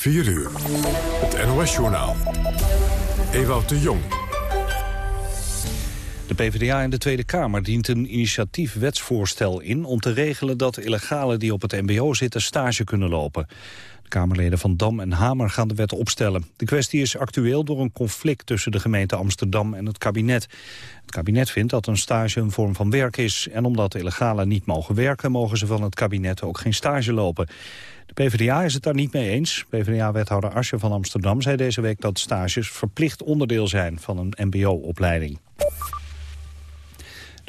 4 uur. Het NOS-journaal. Ewout de Jong. De PvdA in de Tweede Kamer dient een initiatief wetsvoorstel in... om te regelen dat illegalen die op het mbo zitten stage kunnen lopen. De Kamerleden van Dam en Hamer gaan de wet opstellen. De kwestie is actueel door een conflict tussen de gemeente Amsterdam en het kabinet. Het kabinet vindt dat een stage een vorm van werk is... en omdat illegalen niet mogen werken... mogen ze van het kabinet ook geen stage lopen. De PvdA is het daar niet mee eens. PvdA-wethouder Asje van Amsterdam zei deze week dat stages verplicht onderdeel zijn van een mbo-opleiding.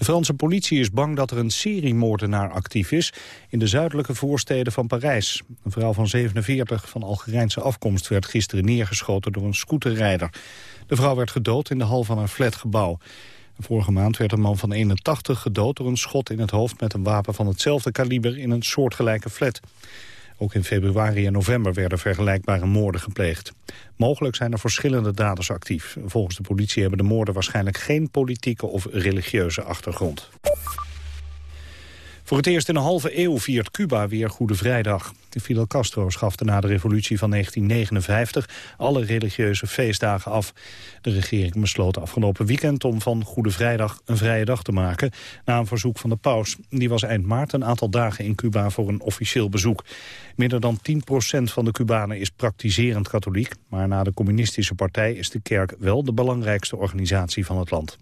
De Franse politie is bang dat er een seriemoordenaar actief is in de zuidelijke voorsteden van Parijs. Een vrouw van 47 van Algerijnse afkomst werd gisteren neergeschoten door een scooterrijder. De vrouw werd gedood in de hal van een flatgebouw. Vorige maand werd een man van 81 gedood door een schot in het hoofd met een wapen van hetzelfde kaliber in een soortgelijke flat. Ook in februari en november werden vergelijkbare moorden gepleegd. Mogelijk zijn er verschillende daders actief. Volgens de politie hebben de moorden waarschijnlijk geen politieke of religieuze achtergrond. Voor het eerst in een halve eeuw viert Cuba weer Goede Vrijdag. Fidel Castro schafte na de revolutie van 1959 alle religieuze feestdagen af. De regering besloot afgelopen weekend om van Goede Vrijdag een vrije dag te maken... na een verzoek van de paus. Die was eind maart een aantal dagen in Cuba voor een officieel bezoek. Minder dan 10% van de Cubanen is praktiserend katholiek... maar na de communistische partij is de kerk wel de belangrijkste organisatie van het land.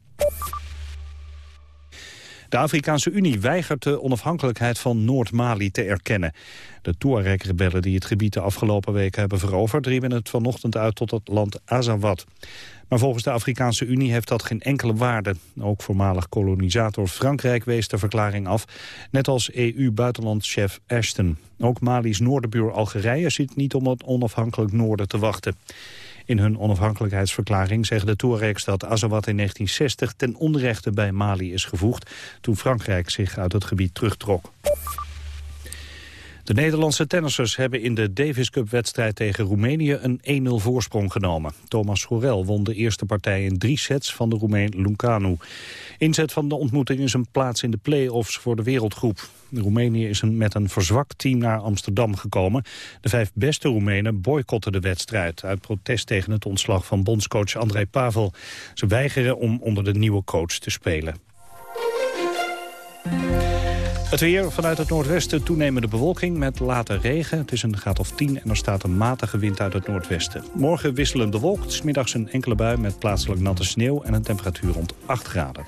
De Afrikaanse Unie weigert de onafhankelijkheid van Noord-Mali te erkennen. De Tuareg-rebellen die het gebied de afgelopen weken hebben veroverd... riepen het vanochtend uit tot het land Azawad. Maar volgens de Afrikaanse Unie heeft dat geen enkele waarde. Ook voormalig kolonisator Frankrijk wees de verklaring af, net als EU-buitenlandchef Ashton. Ook Mali's noordenbuur Algerije zit niet om het onafhankelijk noorden te wachten. In hun onafhankelijkheidsverklaring zeggen de Tuaregs dat Azawad in 1960 ten onrechte bij Mali is gevoegd toen Frankrijk zich uit het gebied terugtrok. De Nederlandse tennissers hebben in de Davis Cup-wedstrijd tegen Roemenië een 1-0 voorsprong genomen. Thomas Schorel won de eerste partij in drie sets van de Roemeen Luncanu. Inzet van de ontmoeting is een plaats in de play-offs voor de wereldgroep. Roemenië is met een verzwakt team naar Amsterdam gekomen. De vijf beste Roemenen boycotten de wedstrijd... uit protest tegen het ontslag van bondscoach André Pavel. Ze weigeren om onder de nieuwe coach te spelen. Het weer vanuit het noordwesten toenemende bewolking met late regen. Het is een graad of 10 en er staat een matige wind uit het noordwesten. Morgen wisselend bewolkt, smiddags een enkele bui met plaatselijk natte sneeuw... en een temperatuur rond 8 graden.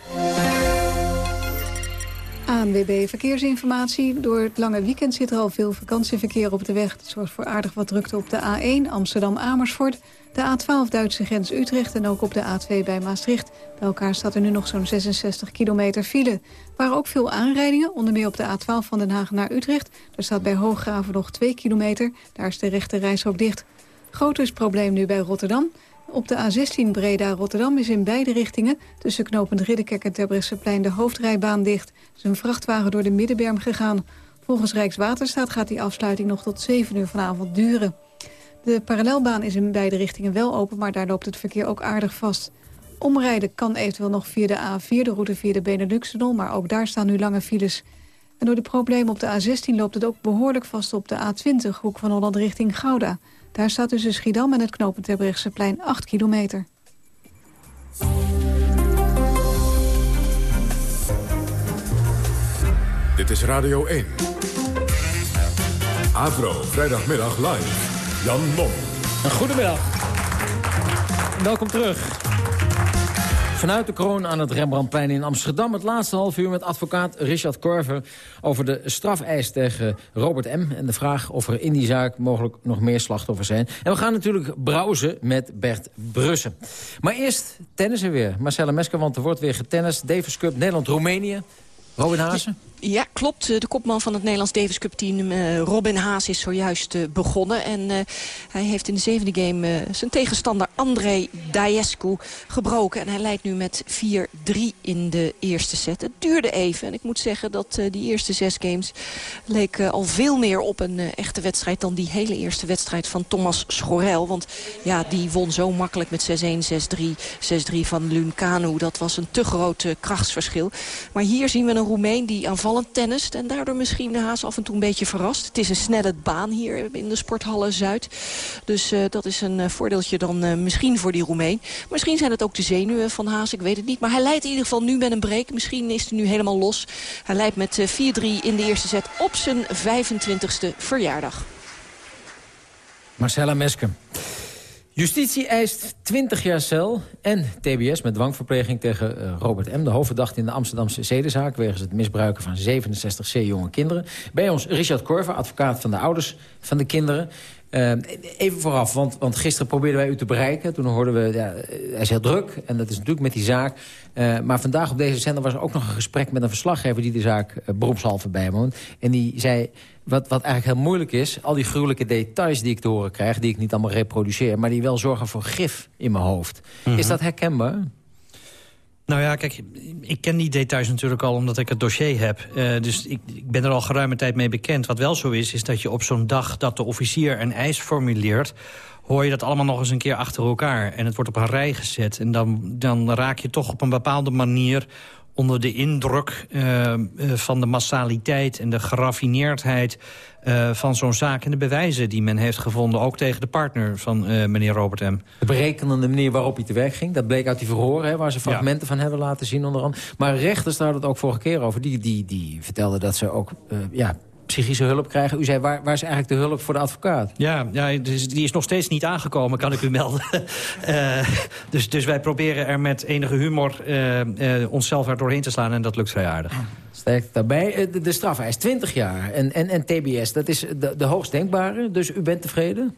ANWB Verkeersinformatie. Door het lange weekend zit er al veel vakantieverkeer op de weg. Dat zorgt voor aardig wat drukte op de A1 Amsterdam-Amersfoort... de A12 Duitse grens Utrecht en ook op de A2 bij Maastricht. Bij elkaar staat er nu nog zo'n 66 kilometer file. Waren ook veel aanrijdingen, onder meer op de A12 van Den Haag naar Utrecht. Daar staat bij Hooggraven nog 2 kilometer. Daar is de rechte reis ook dicht. Groter is probleem nu bij Rotterdam... Op de A16 Breda-Rotterdam is in beide richtingen... tussen knopend Ridderkerk en Terbrechtseplein de hoofdrijbaan dicht. Er is een vrachtwagen door de middenberm gegaan. Volgens Rijkswaterstaat gaat die afsluiting nog tot 7 uur vanavond duren. De parallelbaan is in beide richtingen wel open... maar daar loopt het verkeer ook aardig vast. Omrijden kan eventueel nog via de A4, de route via de Benelux-tunnel... maar ook daar staan nu lange files. En door de problemen op de A16 loopt het ook behoorlijk vast op de A20... hoek van Holland richting Gouda... Daar staat tussen Schiedam en het knooppunt plein 8 kilometer. Dit is Radio 1. Avro, vrijdagmiddag live. Jan Mom. Goedemiddag. Welkom terug. Vanuit de kroon aan het Rembrandtplein in Amsterdam... het laatste half uur met advocaat Richard Korver... over de strafeis tegen Robert M. En de vraag of er in die zaak mogelijk nog meer slachtoffers zijn. En we gaan natuurlijk browsen met Bert Brussen. Maar eerst tennissen weer. Marcella Mesker, want er wordt weer getennist. Davis Cup Nederland-Roemenië. Robin Haase? Ja, klopt. De kopman van het Nederlands Davis Cup team, uh, Robin Haas, is zojuist uh, begonnen. En uh, hij heeft in de zevende game zijn tegenstander André Daescu gebroken. En hij leidt nu met 4-3 in de eerste set. Het duurde even. En ik moet zeggen dat die eerste zes games leek al veel meer op een echte wedstrijd... dan die hele eerste wedstrijd van Thomas Schorel. Want ja, die won zo makkelijk met 6-1, 6-3, 6-3 van Lunkanu. Dat was een te groot krachtsverschil. Maar hier zien we een Roemeen die aanvallend tennist. En daardoor misschien Haas af en toe een beetje verrast. Het is een snelle baan hier in de Sporthalle Zuid. Dus dat is een voordeeltje dan misschien voor die Roemeen. Misschien zijn het ook de zenuwen van Haas, ik weet het niet. Maar hij leidt in ieder geval nu met een break. Misschien is hij nu helemaal los. Hij leidt met 4-3 in de eerste set op zijn 25e verjaardag. Marcella Meske. Justitie eist 20 jaar cel en TBS met dwangverpleging tegen uh, Robert M. De hoofdverdachte in de Amsterdamse zedenzaak... wegens het misbruiken van 67 C-jonge kinderen. Bij ons Richard Korver, advocaat van de ouders van de kinderen. Uh, even vooraf, want, want gisteren probeerden wij u te bereiken. Toen hoorden we, ja, hij is heel druk en dat is natuurlijk met die zaak. Uh, maar vandaag op deze zender was er ook nog een gesprek met een verslaggever... die de zaak uh, beroepshalve bijwoont. En die zei, wat, wat eigenlijk heel moeilijk is... al die gruwelijke details die ik te horen krijg... die ik niet allemaal reproduceer... maar die wel zorgen voor gif in mijn hoofd. Is mhm. dat herkenbaar? Nou ja, kijk, ik ken die details natuurlijk al omdat ik het dossier heb. Uh, dus ik, ik, ben er al geruime tijd mee bekend. Wat wel zo is, is dat je op zo'n dag dat de officier een eis formuleert hoor je dat allemaal nog eens een keer achter elkaar. En het wordt op een rij gezet. En dan, dan raak je toch op een bepaalde manier onder de indruk uh, van de massaliteit en de geraffineerdheid uh, van zo'n zaak... en de bewijzen die men heeft gevonden, ook tegen de partner van uh, meneer Robert M. De berekenende manier waarop hij te werk ging, dat bleek uit die verhoren... Hè, waar ze fragmenten van hebben laten zien onder andere. Maar rechters, daar hadden het ook vorige keer over... die, die, die vertelden dat ze ook ja, psychische hulp krijgen. U zei, waar, waar is eigenlijk de hulp voor de advocaat? Ja, ja dus die is nog steeds niet aangekomen, kan ik u melden. uh, dus, dus wij proberen er met enige humor uh, uh, onszelf er doorheen te slaan... en dat lukt vrij aardig. Sterk daarbij. De, de strafeis 20 jaar en, en, en TBS, dat is de, de hoogst denkbare. Dus u bent tevreden?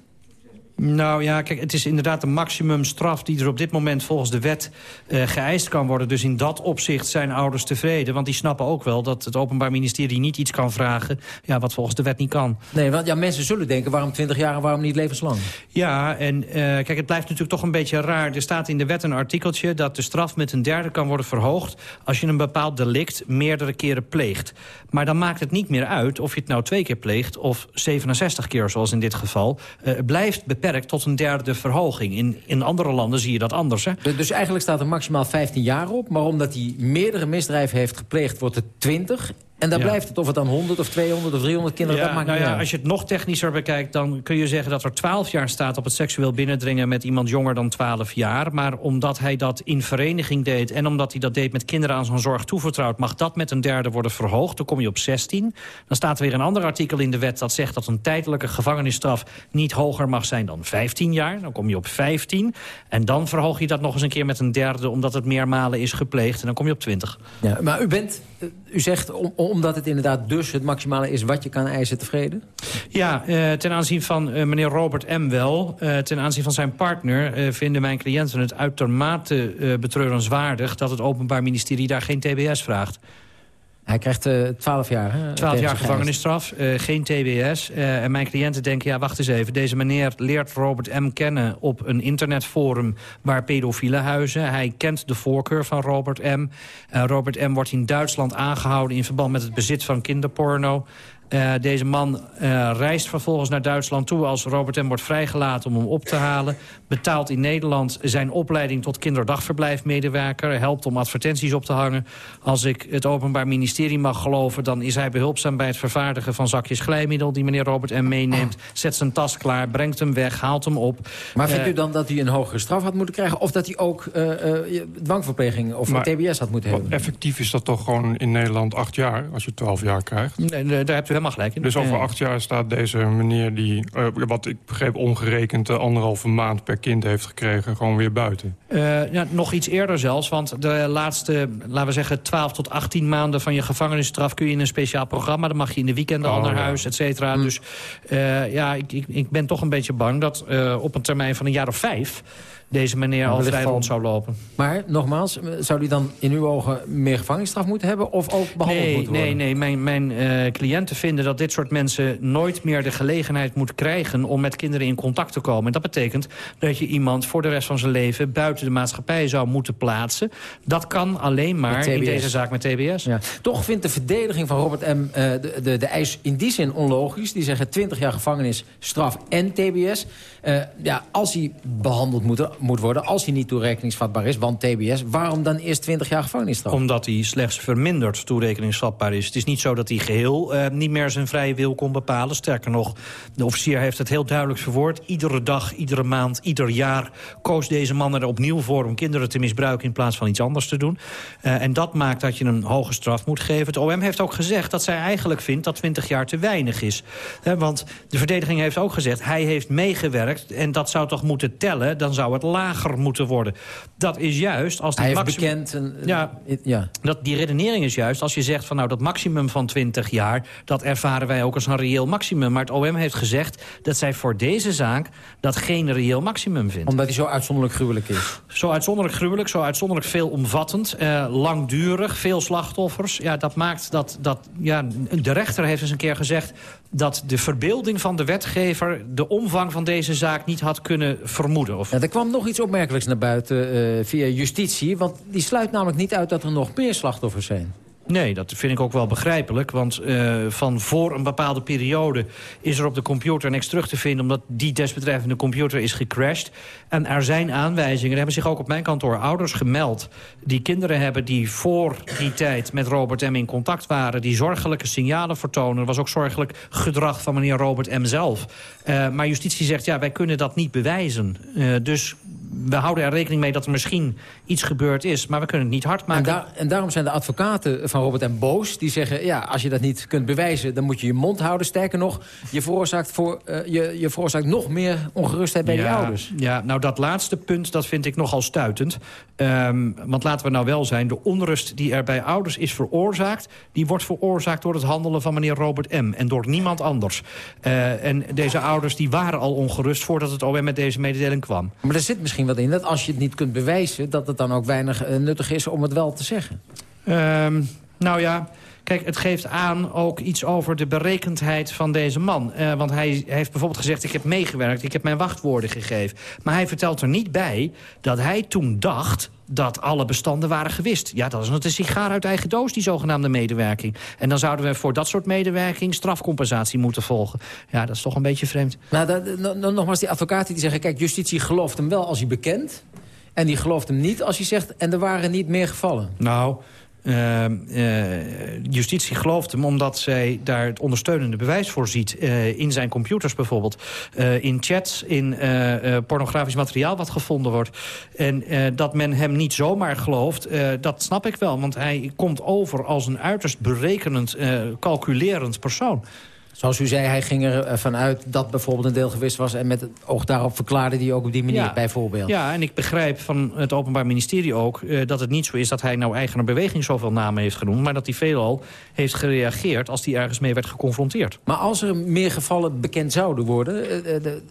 Nou ja, kijk, het is inderdaad de maximumstraf die er op dit moment volgens de wet uh, geëist kan worden. Dus in dat opzicht zijn ouders tevreden. Want die snappen ook wel dat het Openbaar Ministerie niet iets kan vragen... Ja, wat volgens de wet niet kan. Nee, want ja, mensen zullen denken, waarom 20 jaar en waarom niet levenslang? Ja, en uh, kijk, het blijft natuurlijk toch een beetje raar. Er staat in de wet een artikeltje dat de straf met een derde kan worden verhoogd... als je een bepaald delict meerdere keren pleegt. Maar dan maakt het niet meer uit of je het nou twee keer pleegt... of 67 keer, zoals in dit geval. Uh, het blijft beperkt tot een derde verhoging. In, in andere landen zie je dat anders. Hè? Dus eigenlijk staat er maximaal 15 jaar op. Maar omdat hij meerdere misdrijven heeft gepleegd, wordt het 20. En dan blijft het, of het dan 100 of 200 of 300 kinderen, ja, dat maakt nou niet ja, Als je het nog technischer bekijkt, dan kun je zeggen dat er 12 jaar staat... op het seksueel binnendringen met iemand jonger dan 12 jaar. Maar omdat hij dat in vereniging deed... en omdat hij dat deed met kinderen aan zijn zorg toevertrouwd... mag dat met een derde worden verhoogd. Dan kom je op 16. Dan staat er weer een ander artikel in de wet dat zegt... dat een tijdelijke gevangenisstraf niet hoger mag zijn dan 15 jaar. Dan kom je op 15. En dan verhoog je dat nog eens een keer met een derde... omdat het meermalen is gepleegd. En dan kom je op 20. Ja, maar u bent, u zegt, om, omdat het inderdaad dus het maximale is wat je kan eisen tevreden? Ja, uh, ten aanzien van uh, meneer Robert M. wel. Uh, ten aanzien van zijn partner vinden mijn cliënten het uitermate betreurenswaardig... dat het Openbaar Ministerie daar geen TBS vraagt. Hij krijgt uh, 12 jaar. Hè, 12 jaar gevangenisstraf, uh, geen TBS. Uh, en mijn cliënten denken, ja, wacht eens even. Deze meneer leert Robert M. kennen op een internetforum waar pedofielen huizen. Hij kent de voorkeur van Robert M. Robert M. wordt in Duitsland aangehouden in verband met het bezit van kinderporno. Uh, deze man uh, reist vervolgens naar Duitsland toe als Robert M. wordt vrijgelaten om hem op te halen. Betaalt in Nederland zijn opleiding tot kinderdagverblijfmedewerker. Helpt om advertenties op te hangen. Als ik het Openbaar Ministerie mag geloven... dan is hij behulpzaam bij het vervaardigen van zakjes glijmiddel... die meneer Robert M. meeneemt. Zet zijn tas klaar, brengt hem weg, haalt hem op. Maar vindt uh, u dan dat hij een hogere straf had moeten krijgen... of dat hij ook dwangverpleging of maar, TBS had moeten hebben? Effectief is dat toch gewoon in Nederland acht jaar... als je twaalf jaar krijgt? Nee, daar hebt u helemaal gelijk in. Dus over acht jaar staat deze meneer die, uh, wat ik begreep omgerekend... Uh, anderhalve maand per kind heeft gekregen, gewoon weer buiten. Uh, ja, nog iets eerder zelfs, want de laatste, laten we zeggen... 12 tot 18 maanden van je gevangenisstraf kun je in een speciaal programma. Dan mag je in de weekenden oh, al naar ja. huis, et cetera. Hm. Dus ja, ik, ik, ik, ben toch een beetje bang dat op een termijn van een jaar of vijf deze meneer al vrij rond zou lopen. Maar nogmaals, zou die dan in uw ogen meer gevangenisstraf moeten hebben... of ook behandeld nee, moeten worden? Nee, nee, mijn, mijn uh, cliënten vinden dat dit soort mensen nooit meer de gelegenheid moet krijgen om met kinderen in contact te komen. En dat betekent dat je iemand voor de rest van zijn leven buiten de maatschappij zou moeten plaatsen. Dat kan alleen maar in deze zaak met TBS. Ja. Toch vindt de verdediging van Robert M. Uh, de, de, de eis in die zin onlogisch. Die zeggen 20 jaar gevangenis, straf en TBS. Uh, ja, als hij behandeld moet, moet worden, als hij niet toerekeningsvatbaar is, want TBS, waarom dan eerst 20 jaar gevangenisstraf? Omdat hij slechts verminderd toerekeningsvatbaar is. Het is niet zo dat hij geheel uh, niet meer zijn vrije wil kon bepalen. Sterker nog, de officier heeft het heel duidelijk verwoord. Iedere dag, iedere maand, ieder jaar koos deze man er opnieuw voor... om kinderen te misbruiken in plaats van iets anders te doen. Uh, en dat maakt dat je een hoge straf moet geven. Het OM heeft ook gezegd dat zij eigenlijk vindt dat 20 jaar te weinig is. Uh, want de verdediging heeft ook gezegd... hij heeft meegewerkt en dat zou toch moeten tellen... dan zou het lager moeten worden. Dat is juist... als hij heeft bekend... Een, ja, ja, dat, die redenering is juist als je zegt... van nou dat maximum van 20 jaar... dat ervaren wij ook als een reëel maximum. Maar het OM heeft gezegd dat zij voor deze zaak... dat geen reëel maximum vindt. Omdat hij zo uitzonderlijk gruwelijk is? Zo uitzonderlijk gruwelijk, zo uitzonderlijk veelomvattend. Eh, langdurig, veel slachtoffers. Ja, dat maakt dat... dat ja, de rechter heeft eens een keer gezegd... dat de verbeelding van de wetgever... de omvang van deze zaak niet had kunnen vermoeden. Of... Er kwam nog iets opmerkelijks naar buiten uh, via justitie. Want die sluit namelijk niet uit dat er nog meer slachtoffers zijn. Nee, dat vind ik ook wel begrijpelijk. Want uh, van voor een bepaalde periode is er op de computer niks terug te vinden... omdat die desbetreffende computer is gecrashed. En er zijn aanwijzingen, er hebben zich ook op mijn kantoor ouders gemeld... die kinderen hebben die voor die tijd met Robert M. in contact waren... die zorgelijke signalen vertonen. Er was ook zorgelijk gedrag van meneer Robert M. zelf. Uh, maar justitie zegt, ja, wij kunnen dat niet bewijzen. Uh, dus we houden er rekening mee dat er misschien iets gebeurd is... maar we kunnen het niet hard maken. En, daar, en daarom zijn de advocaten van Robert M. boos. Die zeggen, ja, als je dat niet kunt bewijzen... dan moet je je mond houden. Sterker nog, je veroorzaakt, voor, uh, je, je veroorzaakt nog meer ongerustheid bij ja, die ouders. Ja, nou dat laatste punt, dat vind ik nogal stuitend. Um, want laten we nou wel zijn, de onrust die er bij ouders is veroorzaakt... die wordt veroorzaakt door het handelen van meneer Robert M. En door niemand anders. Uh, en deze ouders die waren al ongerust voordat het OM met deze mededeling kwam. Maar er zit misschien wat in dat als je het niet kunt bewijzen... dat het dan ook weinig uh, nuttig is om het wel te zeggen. Um, nou ja, kijk, het geeft aan ook iets over de berekendheid van deze man. Uh, want hij heeft bijvoorbeeld gezegd, ik heb meegewerkt, ik heb mijn wachtwoorden gegeven. Maar hij vertelt er niet bij dat hij toen dacht dat alle bestanden waren gewist. Ja, dat is een sigaar uit eigen doos, die zogenaamde medewerking. En dan zouden we voor dat soort medewerking strafcompensatie moeten volgen. Ja, dat is toch een beetje vreemd. Nou, dat, nogmaals, die advocaten die zeggen... kijk, justitie gelooft hem wel als hij bekend... en die gelooft hem niet als hij zegt... en er waren niet meer gevallen. Nou... Uh, justitie gelooft hem omdat zij daar het ondersteunende bewijs voor ziet. Uh, in zijn computers bijvoorbeeld. in chats, in pornografisch materiaal wat gevonden wordt. En dat men hem niet zomaar gelooft, dat snap ik wel. Want hij komt over als een uiterst berekenend, calculerend persoon. Zoals u zei, hij ging ervan uit dat bijvoorbeeld een deel gewist was... en met het oog daarop verklaarde hij ook op die manier ja, bijvoorbeeld. Ja, en ik begrijp van het Openbaar Ministerie ook... Uh, dat het niet zo is dat hij nou eigener beweging zoveel namen heeft genoemd... maar dat hij veelal heeft gereageerd als hij ergens mee werd geconfronteerd. Maar als er meer gevallen bekend zouden worden... Uh, de,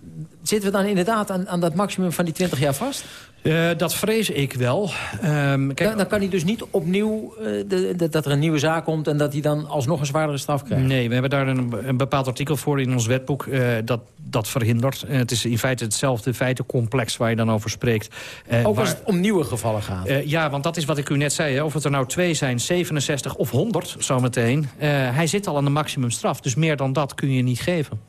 zitten we dan inderdaad aan, aan dat maximum van die 20 jaar vast? Uh, dat vrees ik wel. Um, kijk, dan, dan, kan hij dus niet opnieuw uh, de, de, dat er een nieuwe zaak komt... en dat hij dan alsnog een zwaardere straf krijgt? Nee, we hebben daar een, een bepaald artikel voor in ons wetboek... Uh, dat dat verhindert. het is in feite hetzelfde feitencomplex waar je dan over spreekt. Ook als waar, het om nieuwe gevallen gaat? ja, want dat is wat ik u net zei. Hè. Of het er nou twee zijn, 67 of 100 zometeen. hij zit al aan de maximumstraf. Dus meer dan dat kun je niet geven.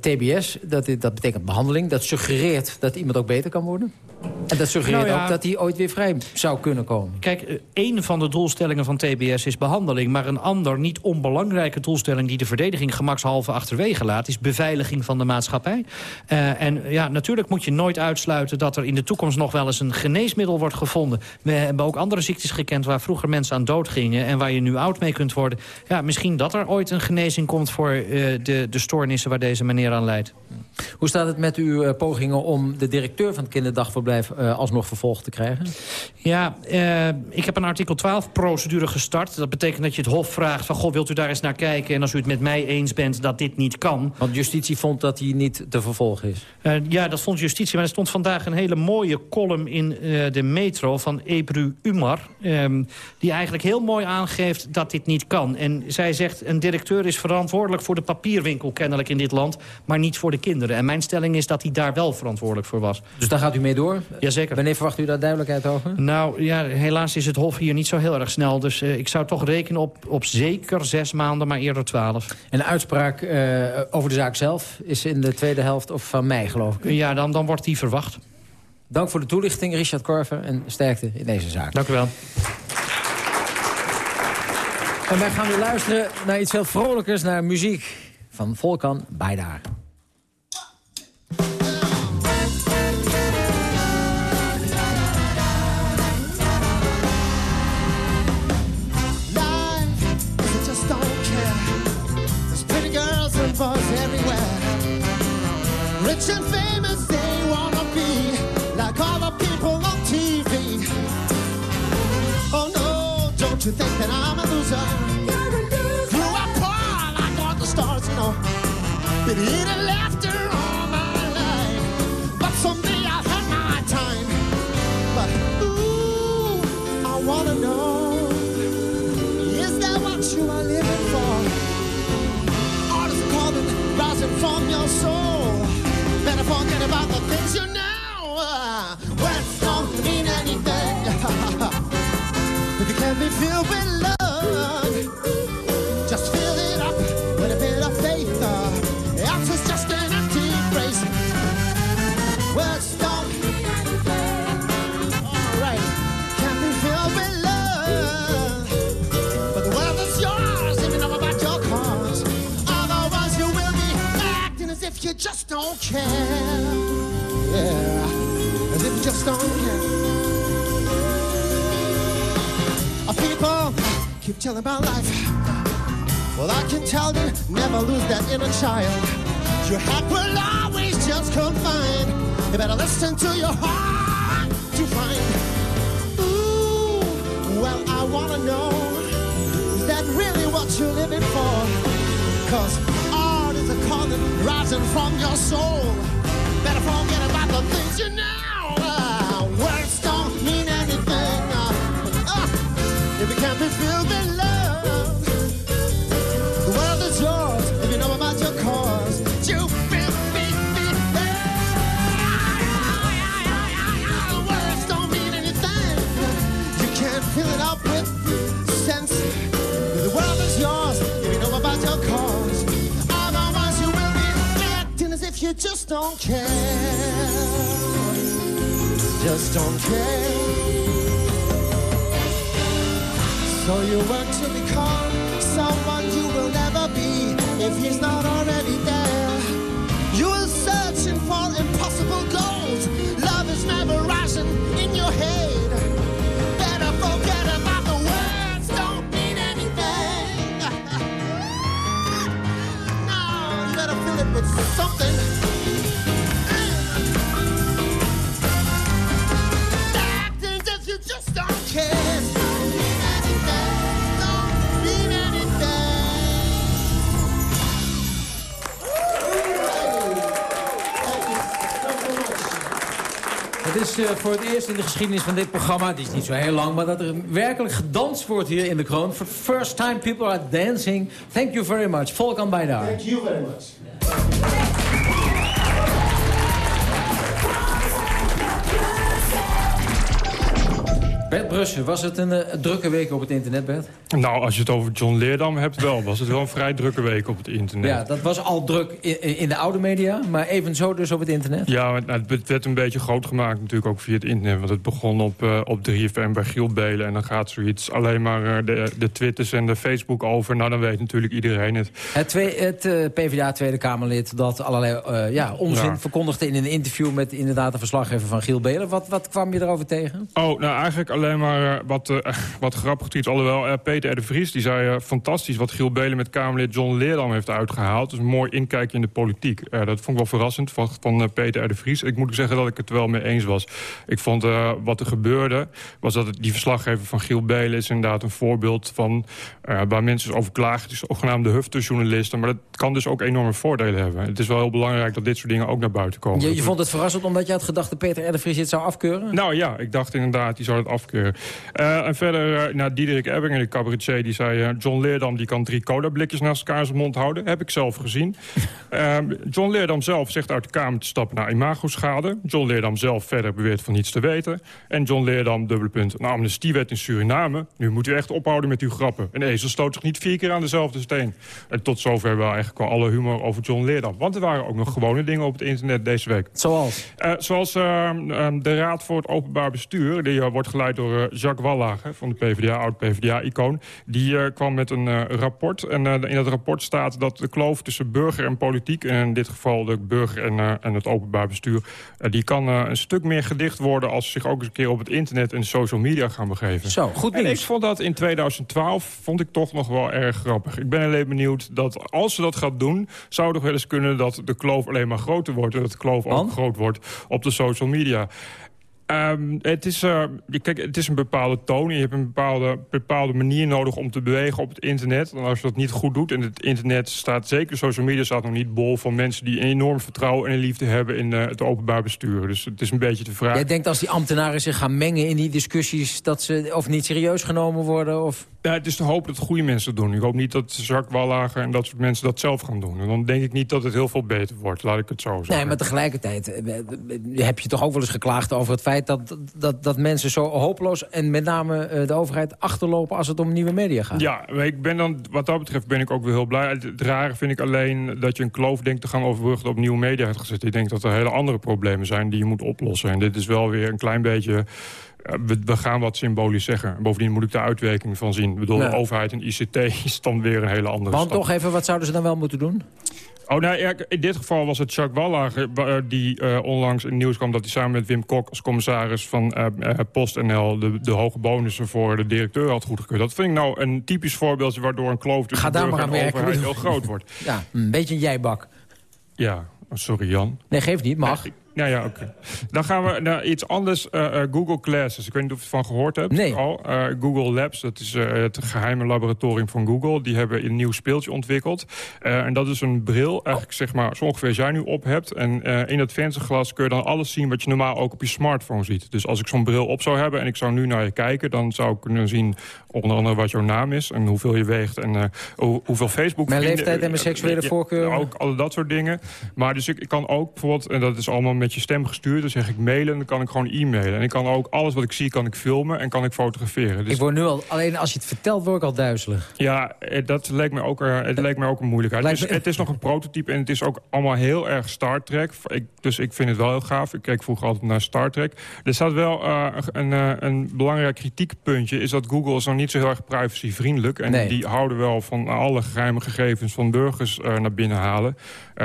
TBS, dat, dat betekent behandeling. Dat suggereert dat iemand ook beter kan worden. En dat suggereert nou ja, ook dat hij ooit weer vrij zou kunnen komen. Kijk, een van de doelstellingen van TBS is behandeling. Maar een ander, niet onbelangrijke doelstelling... die de verdediging gemakshalve achterwege laat... is beveiliging van de maatschappij. Uh, en ja, natuurlijk moet je nooit uitsluiten... dat er in de toekomst nog wel eens een geneesmiddel wordt gevonden. We hebben ook andere ziektes gekend... waar vroeger mensen aan dood gingen... en waar je nu oud mee kunt worden. Ja, misschien dat er ooit een genezing komt... voor uh, de, de stoornissen waar deze meneer aan leidt. Hoe staat het met uw uh, pogingen om de directeur van het kinderdagverblijf uh, alsnog vervolgd te krijgen? Ja, uh, ik heb een artikel 12 procedure gestart. Dat betekent dat je het Hof vraagt van... goh, wilt u daar eens naar kijken? En als u het met mij eens bent dat dit niet kan... Want justitie vond dat hij niet te vervolgen is? ja, dat vond justitie. Maar er stond vandaag een hele mooie column in de metro van Ebru Umar... Um, die eigenlijk heel mooi aangeeft dat dit niet kan. En zij zegt, een directeur is verantwoordelijk voor de papierwinkel kennelijk in dit land... maar niet voor de kinderen. En mijn stelling is dat hij daar wel verantwoordelijk voor was. Dus daar gaat u mee door? Jazeker. Wanneer verwacht u daar duidelijkheid over? Nou, ja, helaas is het Hof hier niet zo heel erg snel. Dus uh, ik zou toch rekenen op, op zeker zes maanden, maar eerder twaalf. En de uitspraak uh, over de zaak zelf is in de tweede helft of van mei, geloof ik? Ja, dan, dan wordt die verwacht. Dank voor de toelichting, Richard Korver, en sterkte in deze zaak. Dank u wel. En wij gaan nu luisteren naar iets heel vrolijkers, naar muziek van Volkan Baidar. Inner child. Your heart will always just confine. You better listen to your heart to find. Ooh, well, I wanna know, is that really what you're living for? Cause art is a calling rising from your soul. Better forget about the things you know. Words don't mean anything. Uh, uh, if you can't be filled don't care. Just don't care. So you work to become someone you will never be if he's not already there. You are searching for impossible goals. Love is never rising in your head. Better forget about the words, don't mean anything. no, you better fill it with something. Voor het eerst in de geschiedenis van dit programma, het is niet zo heel lang, maar dat er werkelijk gedanst wordt hier in de kroon. For first time people are dancing. Thank you very much. Volkan Baydar. Thank you very much. Bert Brussen, was het een uh, drukke week op het internet, Bert? Nou, als je het over John Leerdam hebt wel, was het wel een vrij drukke week op het internet. Ja, dat was al druk in, in de oude media, maar evenzo dus op het internet? Ja, nou, het werd een beetje groot gemaakt natuurlijk ook via het internet. Want het begon op, uh, op 3FM bij Giel Belen. En dan gaat zoiets alleen maar uh, de, de Twitters en de Facebook over. Nou, dan weet natuurlijk iedereen het. Het, twee, het uh, PvdA Tweede Kamerlid dat allerlei ja, onzin ja. verkondigde in een interview... met inderdaad de verslaggever van Giel Belen. Wat, wat kwam je erover tegen? Oh, nou eigenlijk alleen maar uh, wat, uh, wat grappig tweets. Alhoewel, uh, Peter R. de Vries die zei fantastisch wat Giel Belen met Kamerlid John Leerdam heeft uitgehaald. Dus een mooi inkijkje in de politiek. dat vond ik wel verrassend van, van Peter R. de Vries. Ik moet zeggen dat ik het wel mee eens was. Ik vond wat er gebeurde, was dat het, die verslaggever van Giel Belen is inderdaad een voorbeeld van waar mensen over klagen. Het is zogenaamde huftejournalisten. Maar dat kan dus ook enorme voordelen hebben. Het is wel heel belangrijk dat dit soort dingen ook naar buiten komen. Je, je vond het verrassend omdat je had gedacht dat Peter R. de Vries dit zou afkeuren? Nou ja, ik dacht inderdaad, die zou het afkeuren. Uh, en verder, uh, nou, Diederik Ebbingen, de cabaretier, die zei... Uh, John Leerdam die kan drie cola-blikjes naast elkaar zijn mond houden. Heb ik zelf gezien. John Leerdam zelf zegt uit de Kamer te stappen naar imago-schade. John Leerdam zelf verder beweert van niets te weten. En John Leerdam, dubbele punt, een amnestiewet in Suriname. Nu moet u echt ophouden met uw grappen. Een ezel stoot zich niet vier keer aan dezelfde steen. En tot zover hebben we eigenlijk al alle humor over John Leerdam. Want er waren ook nog gewone dingen op het internet deze week. Zoals? zoals de Raad voor het Openbaar Bestuur. Die wordt geleid door uh, Jacques Wallager van de PvdA, oud-PvdA-icoon. Die uh, kwam met een uh, rapport. En in dat rapport staat dat de kloof tussen burger en politiek... en in dit geval de burger en, en het openbaar bestuur... die kan een stuk meer gedicht worden... als ze zich ook eens een keer op het internet en social media gaan begeven. Zo, goed nieuws. En ik vond dat in 2012 vond ik toch nog wel erg grappig. Ik ben alleen benieuwd dat als ze dat gaat doen... zou toch wel eens kunnen dat de kloof alleen maar groter wordt... en dat de kloof ook groot wordt op de social media. Um, het, is, uh, kijk, het is een bepaalde toon. Je hebt een bepaalde, bepaalde manier nodig om te bewegen op het internet. En als je dat niet goed doet... en het internet staat, zeker social media staat nog niet bol... van mensen die enorm vertrouwen en liefde hebben in uh, het openbaar bestuur. Dus het is een beetje de vraag... Jij denkt als die ambtenaren zich gaan mengen in die discussies... dat ze of niet serieus genomen worden? Of... Ja, het is te hopen dat goede mensen dat doen. Ik hoop niet dat Jacques Wallager en dat soort mensen dat zelf gaan doen. En dan denk ik niet dat het heel veel beter wordt, laat ik het zo zeggen. Nee, maar tegelijkertijd eh, heb je toch ook wel eens geklaagd over het feit dat, dat, dat mensen zo hopeloos... en met name eh, de overheid achterlopen als het om nieuwe media gaat. Ja, maar ik ben dan, wat dat betreft ben ik ook weer heel blij. Het, rare vind ik alleen dat je een kloof denkt te gaan overbruggen... op nieuwe media hebt gezet. Ik denk dat er hele andere problemen zijn die je moet oplossen. En dit is wel weer een klein beetje... We, we, gaan wat symbolisch zeggen. Bovendien moet ik de uitwerking van zien. Ik bedoel, de overheid en ICT is dan weer een hele andere Want toch even, wat zouden ze dan wel moeten doen? Oh, nou, ja, in dit geval was het Jacques Wallager uh, die uh, onlangs in nieuws kwam... dat hij samen met Wim Kok als commissaris van uh, PostNL... De, de hoge bonussen voor de directeur had goedgekeurd. Dat vind ik nou een typisch voorbeeldje waardoor een kloof tussen burger en overheid heel groot wordt. Ja, een beetje een jijbak. Ja, sorry Jan. Nee, geeft niet, mag. Ja, ja, oké. Dan gaan we naar iets anders. Uh, uh, Google Classes. Ik weet niet of je het van gehoord hebt. Nee. Al. Uh, Google Labs, dat is het geheime laboratorium van Google. Die hebben een nieuw speeltje ontwikkeld. en dat is een bril, eigenlijk zeg maar, zo ongeveer als jij nu op hebt. En in het vensterglas kun je dan alles zien wat je normaal ook op je smartphone ziet. Dus als ik zo'n bril op zou hebben en ik zou nu naar je kijken... dan zou ik kunnen zien onder andere wat jouw naam is en hoeveel je weegt... en hoeveel Facebook Mijn leeftijd en mijn seksuele voorkeur. ook alle dat soort dingen. Maar dus ik, ik kan ook bijvoorbeeld, en dat is allemaal met je stem gestuurd. Dan zeg ik mailen, dan kan ik gewoon e-mailen. En ik kan ook alles wat ik zie, kan ik filmen en kan ik fotograferen. Dus... Ik word nu al, alleen als je het vertelt, word ik al duizelig. Ja, eh, dat leek me ook, uh, het leek me ook een moeilijkheid. Het is, het is, nog een prototype en het is ook allemaal heel erg Star Trek. Ik, dus ik vind het wel heel gaaf. Ik keek vroeger altijd naar Star Trek. Er staat wel uh, een, uh, een belangrijk kritiekpuntje... is dat Google is nog niet zo heel erg privacyvriendelijk. En nee. die houden wel van alle geheime gegevens van burgers naar binnen halen.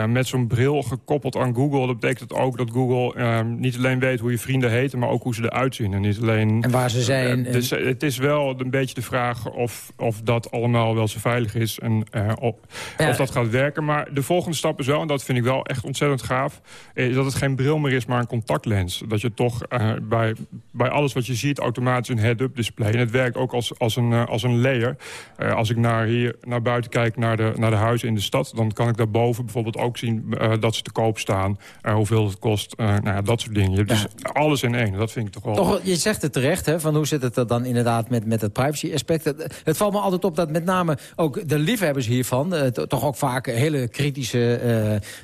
Met zo'n bril gekoppeld aan Google, dat betekent ook dat Google uh, niet alleen weet hoe je vrienden heten... maar ook hoe ze eruit zien. En, niet alleen, en waar ze zijn. Uh, dus het is wel een beetje de vraag of, of dat allemaal wel zo veilig is... en of, ja. of dat gaat werken. Maar de volgende stap is wel, en dat vind ik wel echt ontzettend gaaf... is dat het geen bril meer is, maar een contactlens. Dat je toch bij, bij alles wat je ziet automatisch een head-up display... en het werkt ook als, als, een, als een layer. als ik naar, hier, naar buiten kijk, naar de, naar de huizen in de stad... dan kan ik daarboven bijvoorbeeld ook zien dat ze te koop staan... hoeveel het kost, uh, nou ja, dat soort dingen. Je hebt dus alles in één. Dat vind ik toch wel... Toch, je zegt het terecht, hè, van hoe zit het er dan inderdaad met, met het privacy-aspect. Het, het, valt me altijd op dat met name ook de liefhebbers hiervan... Toch ook vaak hele kritische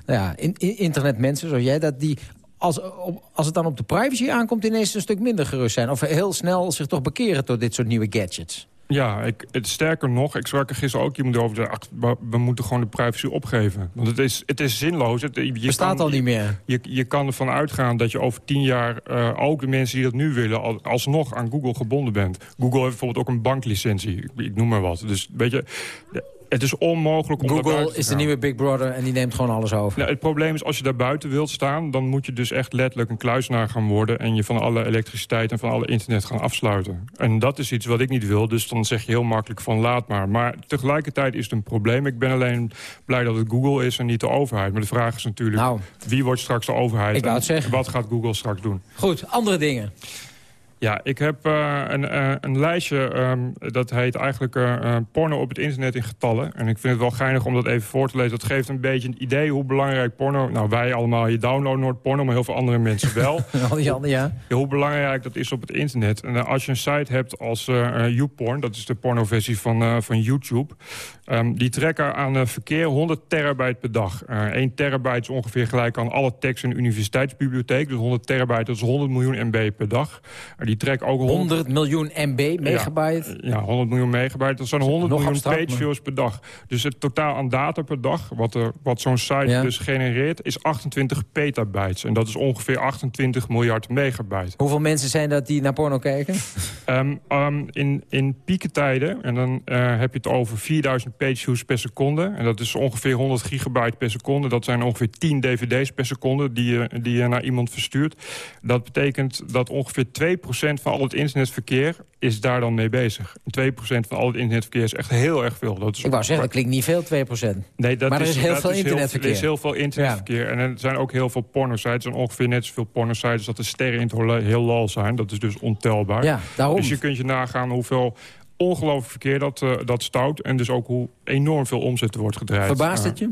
nou ja, in, in internetmensen zoals jij... dat die als, als het dan op de privacy aankomt ineens een stuk minder gerust zijn. Of heel snel zich toch bekeren door dit soort nieuwe gadgets. Ja, ik, het, sterker nog, ik sprak er gisteren ook iemand over... Ach, we, we, moeten gewoon de privacy opgeven. Want het is, het is zinloos. Het, je Bestaat kan, al niet meer. Je, je kan ervan uitgaan dat je over tien jaar... Uh, ook de mensen die dat nu willen, al, alsnog aan Google gebonden bent. Google heeft bijvoorbeeld ook een banklicentie. Ik, ik noem maar wat. Dus weet je Het is onmogelijk om Google is de nieuwe Big Brother en die neemt gewoon alles over. Nou, het probleem is, als je daar buiten wilt staan... dan moet je dus echt letterlijk een kluisenaar gaan worden... en je van alle elektriciteit en van alle internet gaan afsluiten. En dat is iets wat ik niet wil, dus dan zeg je heel makkelijk van laat maar. Maar tegelijkertijd is het een probleem. Ik ben alleen blij dat het Google is en niet de overheid. Maar de vraag is natuurlijk, nou, wie wordt straks de overheid? Ik wou het zeggen. Wat gaat Google straks doen? Goed, andere dingen. Ja, ik heb uh, een, uh, een, lijstje, um, dat heet eigenlijk uh, porno op het internet in getallen. En ik vind het wel geinig om dat even voor te lezen. Dat geeft een beetje een idee hoe belangrijk porno... Nou, wij allemaal, je downloaden nooit porno, maar heel veel andere mensen wel. Al die anderen, ja. Hoe belangrijk dat is op het internet. En als je een site hebt als YouPorn, dat is de pornoversie van, van YouTube... Um, die trekken aan verkeer 100 terabyte per dag. 1 terabyte is ongeveer gelijk aan alle tekst in een universiteitsbibliotheek. Dus 100 terabyte, dat is 100 miljoen MB per dag die trek ook 100, miljoen MB, megabyte? Ja, 100 miljoen megabyte. Dat zijn 100 miljoen pageviews per dag. Dus het totaal aan data per dag, wat, er, wat zo'n site dus genereert... is 28 petabytes. En dat is ongeveer 28 miljard megabyte. Hoeveel mensen zijn dat die naar porno kijken? Um, um, in, in piekentijden, en dan uh, heb je het over 4000 pageviews per seconde... en dat is ongeveer 100 gigabyte per seconde. Dat zijn ongeveer 10 dvd's per seconde die je, die je naar iemand verstuurt. Dat betekent dat ongeveer 2% van al het internetverkeer is daar dan mee bezig. 2% van al het internetverkeer is echt heel erg veel. Dat is Ik wou zeggen, dat klinkt niet veel, 2%. Nee, dat maar er is, heel veel internetverkeer. er is heel veel internetverkeer. En er zijn ook heel veel pornosites. En ongeveer net zoveel pornosites dat de sterren in het heel lal zijn. Dat is dus ontelbaar. Ja, daarom. Dus je kunt je nagaan hoeveel ongelooflijk verkeer dat, uh, dat stout. En dus ook hoe enorm veel omzet er wordt gedraaid. Verbaast het je?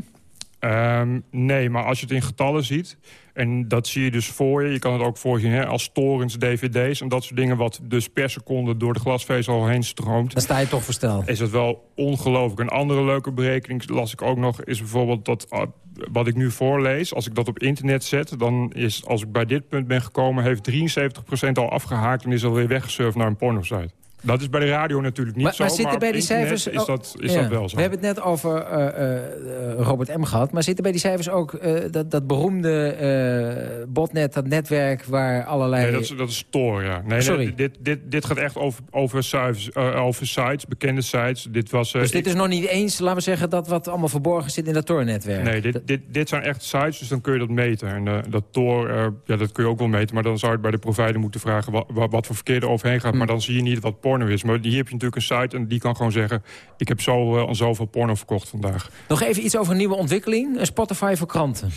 Um, nee, maar als je het in getallen ziet... en dat zie je dus voor je, je kan het ook voorzien hè, als torens, dvd's... en dat soort dingen wat dus per seconde door de glasvezel heen stroomt... Dan sta je toch versteld. Is het wel ongelooflijk. Een andere leuke berekening las ik ook nog... is bijvoorbeeld dat ah, wat ik nu voorlees, als ik dat op internet zet... dan is, als ik bij dit punt ben gekomen... heeft 73% al afgehaakt en is alweer weggesurfd naar een pornosite. Dat is bij de radio natuurlijk niet maar, zo. Maar zitten bij die cijfers... Is, dat, is dat wel zo. We hebben het net over uh, uh, Robert M. gehad. Maar zitten bij die cijfers ook dat, dat beroemde botnet, dat netwerk waar allerlei... Nee, dat is, dat is Tor, ja. Nee, Sorry. Nee, dit, dit, dit gaat echt over, over, cijfers, over sites, bekende sites. Dit was, dus dit is nog niet eens, laten we zeggen, dat wat allemaal verborgen zit in dat Tor-netwerk? Nee, dit, dit, dit zijn echt sites, dus dan kun je dat meten. En dat Tor, ja, dat kun je ook wel meten. Maar dan zou je bij de provider moeten vragen wat, wat, voor verkeer er overheen gaat. Hm. Maar dan zie je niet wat is. Maar hier heb je natuurlijk een site en die kan gewoon zeggen... ik heb zo uh, zoveel porno verkocht vandaag. Nog even iets over een nieuwe ontwikkeling. Spotify voor kranten.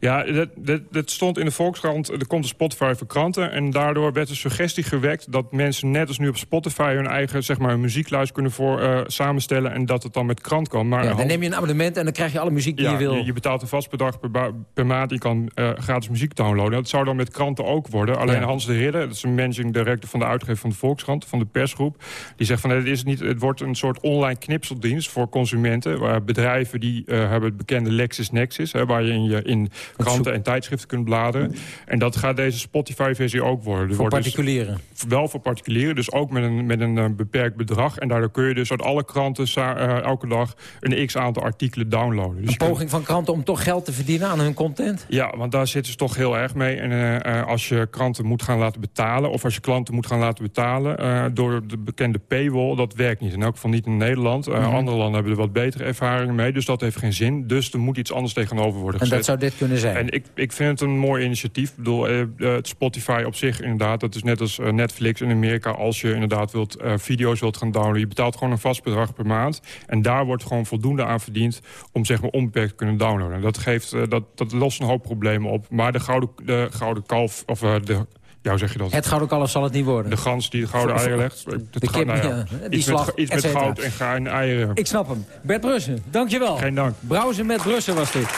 Ja, dat, dat, dat, stond in de Volkskrant, er komt een Spotify voor kranten... en daardoor werd de suggestie gewekt dat mensen net als nu op Spotify... hun eigen zeg maar, muziekluis kunnen voor, uh, samenstellen en dat het dan met krant kan. Maar ja, dan neem je een abonnement en dan krijg je alle muziek die ja, je wil. Je, je betaalt een vast bedrag per, per maand, je kan uh, gratis muziek downloaden. Dat zou dan met kranten ook worden. Alleen ja. Hans de Ridder, dat is een managing director van de uitgever van de Volkskrant... van de persgroep, die zegt van het, is niet, het wordt een soort online knipseldienst voor consumenten... waar bedrijven die uh, hebben het bekende LexisNexis... Hè, waar je in, je, in kranten en tijdschriften kunt bladeren. En dat gaat deze Spotify-versie ook worden. Voor wordt particulieren? Dus, wel voor particulieren, dus ook met een, met een uh, beperkt bedrag. En daardoor kun je dus uit alle kranten uh, elke dag een x-aantal artikelen downloaden. Dus een poging kunt... van kranten om toch geld te verdienen aan hun content? Ja, want daar zitten ze toch heel erg mee. En uh, als je kranten moet gaan laten betalen... of als je klanten moet gaan laten betalen door de bekende paywall... dat werkt niet. In elk geval niet in Nederland. Mm -hmm. Andere landen hebben er wat betere ervaringen mee. Dus dat heeft geen zin. Dus er moet iets anders tegenover worden gezet. En dat zou dit kunnen zijn? En ik, ik vind het een mooi initiatief. Ik bedoel, uh, uh, Spotify op zich inderdaad, dat is net als uh, Netflix in Amerika. Als je inderdaad wilt, video's wilt gaan downloaden. Je betaalt gewoon een vast bedrag per maand. En daar wordt gewoon voldoende aan verdiend om zeg maar onbeperkt te kunnen downloaden. En dat, geeft, dat, dat lost een hoop problemen op. Maar de gouden, de gouden kalf, of de ja, zeg je dat? Het gouden kalf zal het niet worden. De gans die de gouden eieren legt. De kip, nou ja, die iets slag, met, iets met goud en gaan eieren. Ik snap hem. Bert Brussen, dankjewel. Geen dank. Browsen met Brussen was dit.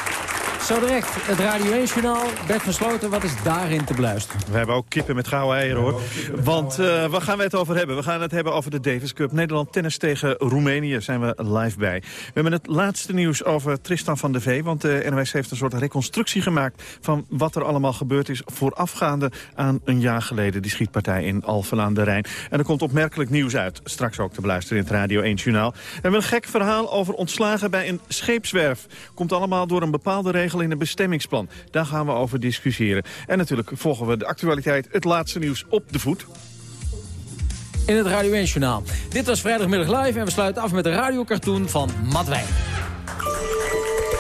Zo direct het Radio 1-journaal. Bert van Sloten, wat is daarin te beluisteren? We hebben ook kippen met gouden eieren, hoor. Want uh, waar gaan we het over hebben? We gaan het hebben over de Davis Cup. Nederland tennis tegen Roemenië zijn we live bij. We hebben het laatste nieuws over Tristan van de Vee. Want de NOS heeft een soort reconstructie gemaakt... van wat er allemaal gebeurd is voorafgaande aan een jaar geleden... die schietpartij in Alphen aan de Rijn. En er komt opmerkelijk nieuws uit. Straks ook te beluisteren in het Radio 1-journaal. We hebben een gek verhaal over ontslagen bij een scheepswerf. Komt allemaal door een bepaalde regel in een bestemmingsplan. Daar gaan we over discussiëren. En natuurlijk volgen we de actualiteit, het laatste nieuws op de voet. in het Radio 1 Journaal. Dit was vrijdagmiddag live en we sluiten af met de radiocartoon van Matt Wijn.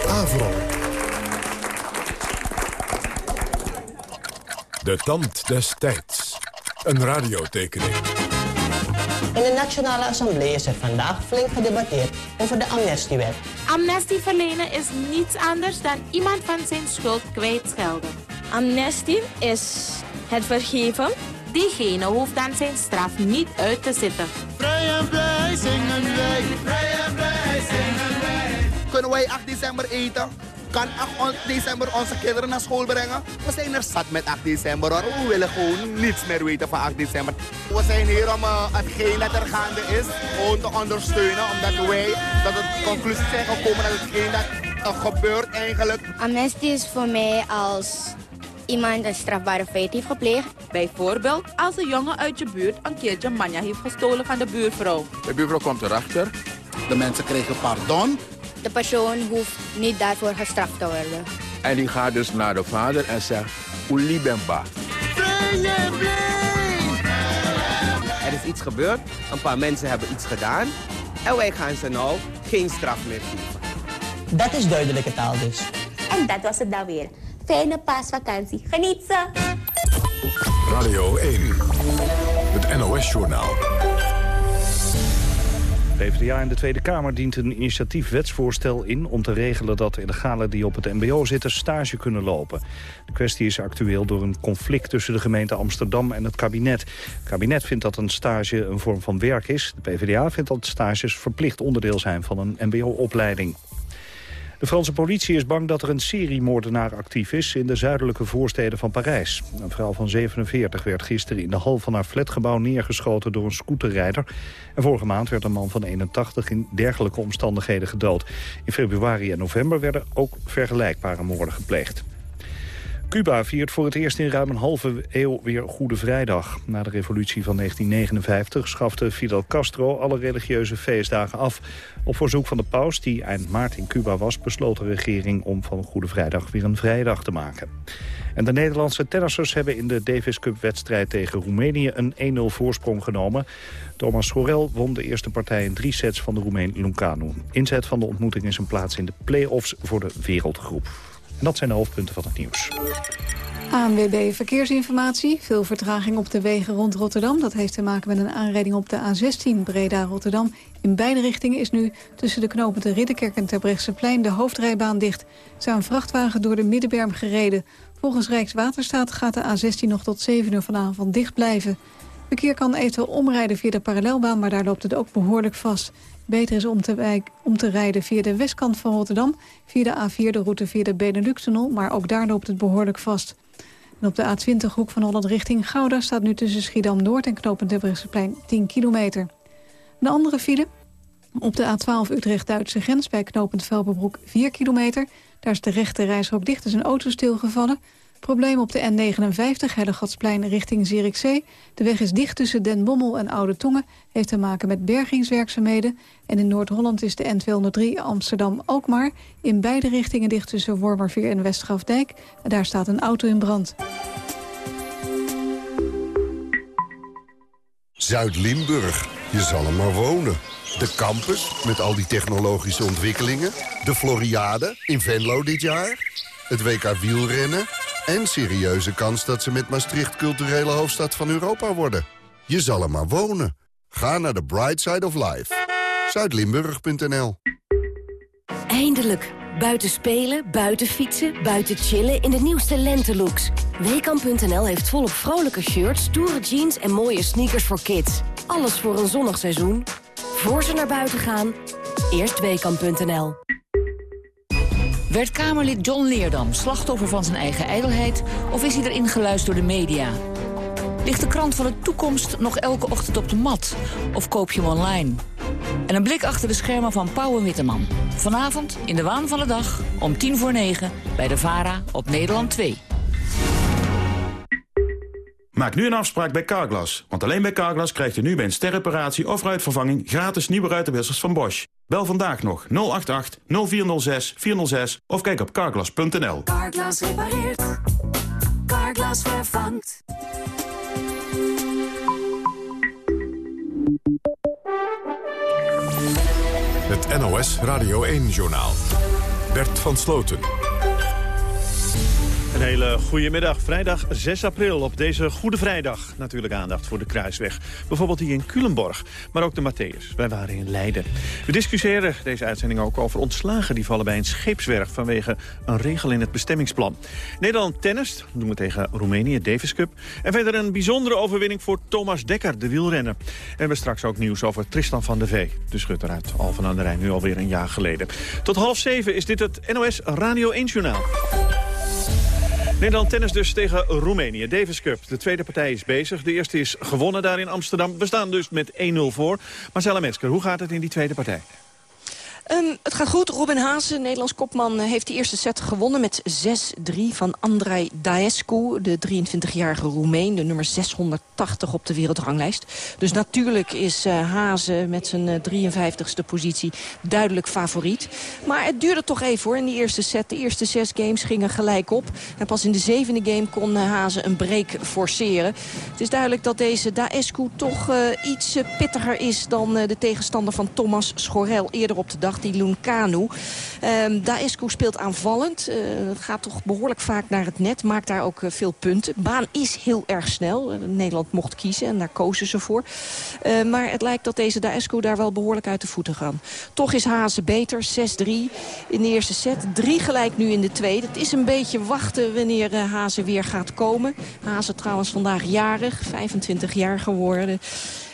Avro. De tand des tijds. Een radiotekening. In de Nationale Assemblée is er vandaag flink gedebatteerd over de amnestiewet. Amnestie verlenen is niets anders dan iemand van zijn schuld kwijtschelden. Amnestie is het vergeven. Diegene hoeft dan zijn straf niet uit te zitten. Vrij en blij zingen wij. Vrij en blij zingen wij. Kunnen wij 8 december eten? Kan 8 december onze kinderen naar school brengen? We zijn er zat met 8 december hoor. We willen gewoon niets meer weten van 8 december. We zijn hier om uh, hetgeen dat er gaande is, gewoon te ondersteunen. Omdat wij dat het conclusie zijn gekomen dat hetgeen dat er gebeurt eigenlijk. Amnestie is voor mij als iemand een strafbare feit heeft gepleegd. Bijvoorbeeld als een jongen uit je buurt een keertje manja heeft gestolen van de buurvrouw. De buurvrouw komt erachter. De mensen kregen pardon. De persoon hoeft niet daarvoor gestraft te worden. En die gaat dus naar de vader en zegt, Oeli Bemba. Er is iets gebeurd, een paar mensen hebben iets gedaan... en wij gaan ze nou geen straf meer geven. Dat is duidelijke taal dus. En dat was het dan weer. Fijne paasvakantie. Geniet ze! Radio 1. Het NOS-journaal. PvdA in de Tweede Kamer dient een initiatief wetsvoorstel in... om te regelen dat illegalen die op het mbo zitten stage kunnen lopen. De kwestie is actueel door een conflict tussen de gemeente Amsterdam en het kabinet. Het kabinet vindt dat een stage een vorm van werk is. De PvdA vindt dat stages verplicht onderdeel zijn van een mbo-opleiding. De Franse politie is bang dat er een seriemoordenaar actief is in de zuidelijke voorsteden van Parijs. Een vrouw van 47 werd gisteren in de hal van haar flatgebouw neergeschoten door een scooterrijder. En vorige maand werd een man van 81 in dergelijke omstandigheden gedood. In februari en november werden ook vergelijkbare moorden gepleegd. Cuba viert voor het eerst in ruim een halve eeuw weer Goede Vrijdag. Na de revolutie van 1959 schafte Fidel Castro alle religieuze feestdagen af. Op verzoek van de paus, die eind maart in Cuba was... besloot de regering om van Goede Vrijdag weer een vrijdag te maken. En de Nederlandse tennissers hebben in de Davis Cup-wedstrijd tegen Roemenië... een 1-0 voorsprong genomen. Thomas Schorel won de eerste partij in drie sets van de Roemeen Luncanu. Inzet van de ontmoeting is een plaats in de play-offs voor de wereldgroep. Dat zijn de hoofdpunten van het nieuws. ANWB Verkeersinformatie. Veel vertraging op de wegen rond Rotterdam. Dat heeft te maken met een aanrijding op de A16 Breda-Rotterdam. In beide richtingen is nu tussen de knopen de Ridderkerk en Terbrechtseplein de hoofdrijbaan dicht. Zijn een vrachtwagen door de Middenberm gereden. Volgens Rijkswaterstaat gaat de A16 nog tot 7 uur vanavond dicht blijven. Verkeer kan eventueel omrijden via de parallelbaan, maar daar loopt het ook behoorlijk vast. Beter is om te, om te rijden via de westkant van Rotterdam... via de A4 de route via de Benelux-tunnel, maar ook daar loopt het behoorlijk vast. En op de A20 hoek van Holland richting Gouda... staat nu tussen Schiedam-Noord en knooppunt Debrechtseplein 10 kilometer. Een andere file op de A12 Utrecht-Duitse grens bij knooppunt Velperbroek 4 kilometer. Daar is de rechte reishok dicht, is een auto stilgevallen... Probleem op de N59, Hellegatsplein richting Zierikzee. De weg is dicht tussen Den Bommel en Oude Tongen. Heeft te maken met bergingswerkzaamheden. En in Noord-Holland is de N203 Amsterdam-Alkmaar. In beide richtingen dicht tussen Wormerveer en Westgrafdijk. En daar staat een auto in brand. Zuid-Limburg, je zal er maar wonen. De campus, met al die technologische ontwikkelingen. De Floriade, in Venlo dit jaar. Het WK wielrennen en serieuze kans dat ze met Maastricht culturele hoofdstad van Europa worden. Je zal er maar wonen. Ga naar de Bright Side of Life. Zuidlimburg.nl Eindelijk. Buiten spelen, buiten fietsen, buiten chillen in de nieuwste lentelooks. Weekamp.nl heeft volop vrolijke shirts, stoere jeans en mooie sneakers voor kids. Alles voor een zonnig seizoen. Voor ze naar buiten gaan, eerst Weekamp.nl. Werd Kamerlid John Leerdam slachtoffer van zijn eigen ijdelheid... of is hij erin geluisterd door de media? Ligt de krant van de toekomst nog elke ochtend op de mat? Of koop je hem online? En een blik achter de schermen van Pauw en Witteman. Vanavond in de waan van de dag om tien voor negen bij de VARA op Nederland 2. Maak nu een afspraak bij Carglas, Want alleen bij Carglas krijgt u nu bij een sterreparatie of ruitvervanging... gratis nieuwe ruitenwissers van Bosch. Bel vandaag nog 088 0406 406 of kijk op carglass.nl. Carglass repareert. Carglas vervangt. Het NOS Radio 1-journaal. Bert van Sloten. Een hele goede middag. Vrijdag 6 april. Op deze Goede Vrijdag natuurlijk aandacht voor de Kruisweg. Bijvoorbeeld die in Culemborg, maar ook de Matthäus. Wij waren in Leiden. We discussiëren deze uitzending ook over ontslagen... die vallen bij een scheepswerf vanwege een regel in het bestemmingsplan. Nederland tennist, doen we tegen Roemenië, Davis Cup. En verder een bijzondere overwinning voor Thomas Dekker, de wielrenner. En we straks ook nieuws over Tristan van der Vee. De schutter uit Alphen aan de Rijn, nu alweer een jaar geleden. Tot half zeven is dit het NOS Radio 1 Journaal. Nederland tennis dus tegen Roemenië. Davis Cup. De tweede partij is bezig. De eerste is gewonnen daar in Amsterdam. We staan dus met 1-0 voor. Marcella Metzger, hoe gaat het in die tweede partij? Um, het gaat goed. Robin Haase, Nederlands kopman, eh, heeft de eerste set gewonnen met 6-3 van Andrei Daescu. De 23-jarige Roemeen, de nummer 680 op de wereldranglijst. Dus natuurlijk is uh, Haase met zijn uh, 53ste positie duidelijk favoriet. Maar het duurde toch even hoor in die eerste set. De eerste zes games gingen gelijk op. En pas in de zevende game kon uh, een break forceren. Het is duidelijk dat deze Daescu toch iets pittiger is dan de tegenstander van Thomas Schorel eerder op de dag die Lunkanu. Um, Daescu speelt aanvallend. Het gaat toch behoorlijk vaak naar het net. Maakt daar ook uh, veel punten. Baan is heel erg snel. Uh, Nederland mocht kiezen en daar kozen ze voor. maar het lijkt dat deze Daescu daar wel behoorlijk uit de voeten gaan. Toch is Hazen beter. 6-3 in de eerste set. Drie gelijk nu in de tweede. Het is een beetje wachten wanneer Hazen weer gaat komen. Hazen trouwens vandaag jarig. 25 jaar geworden.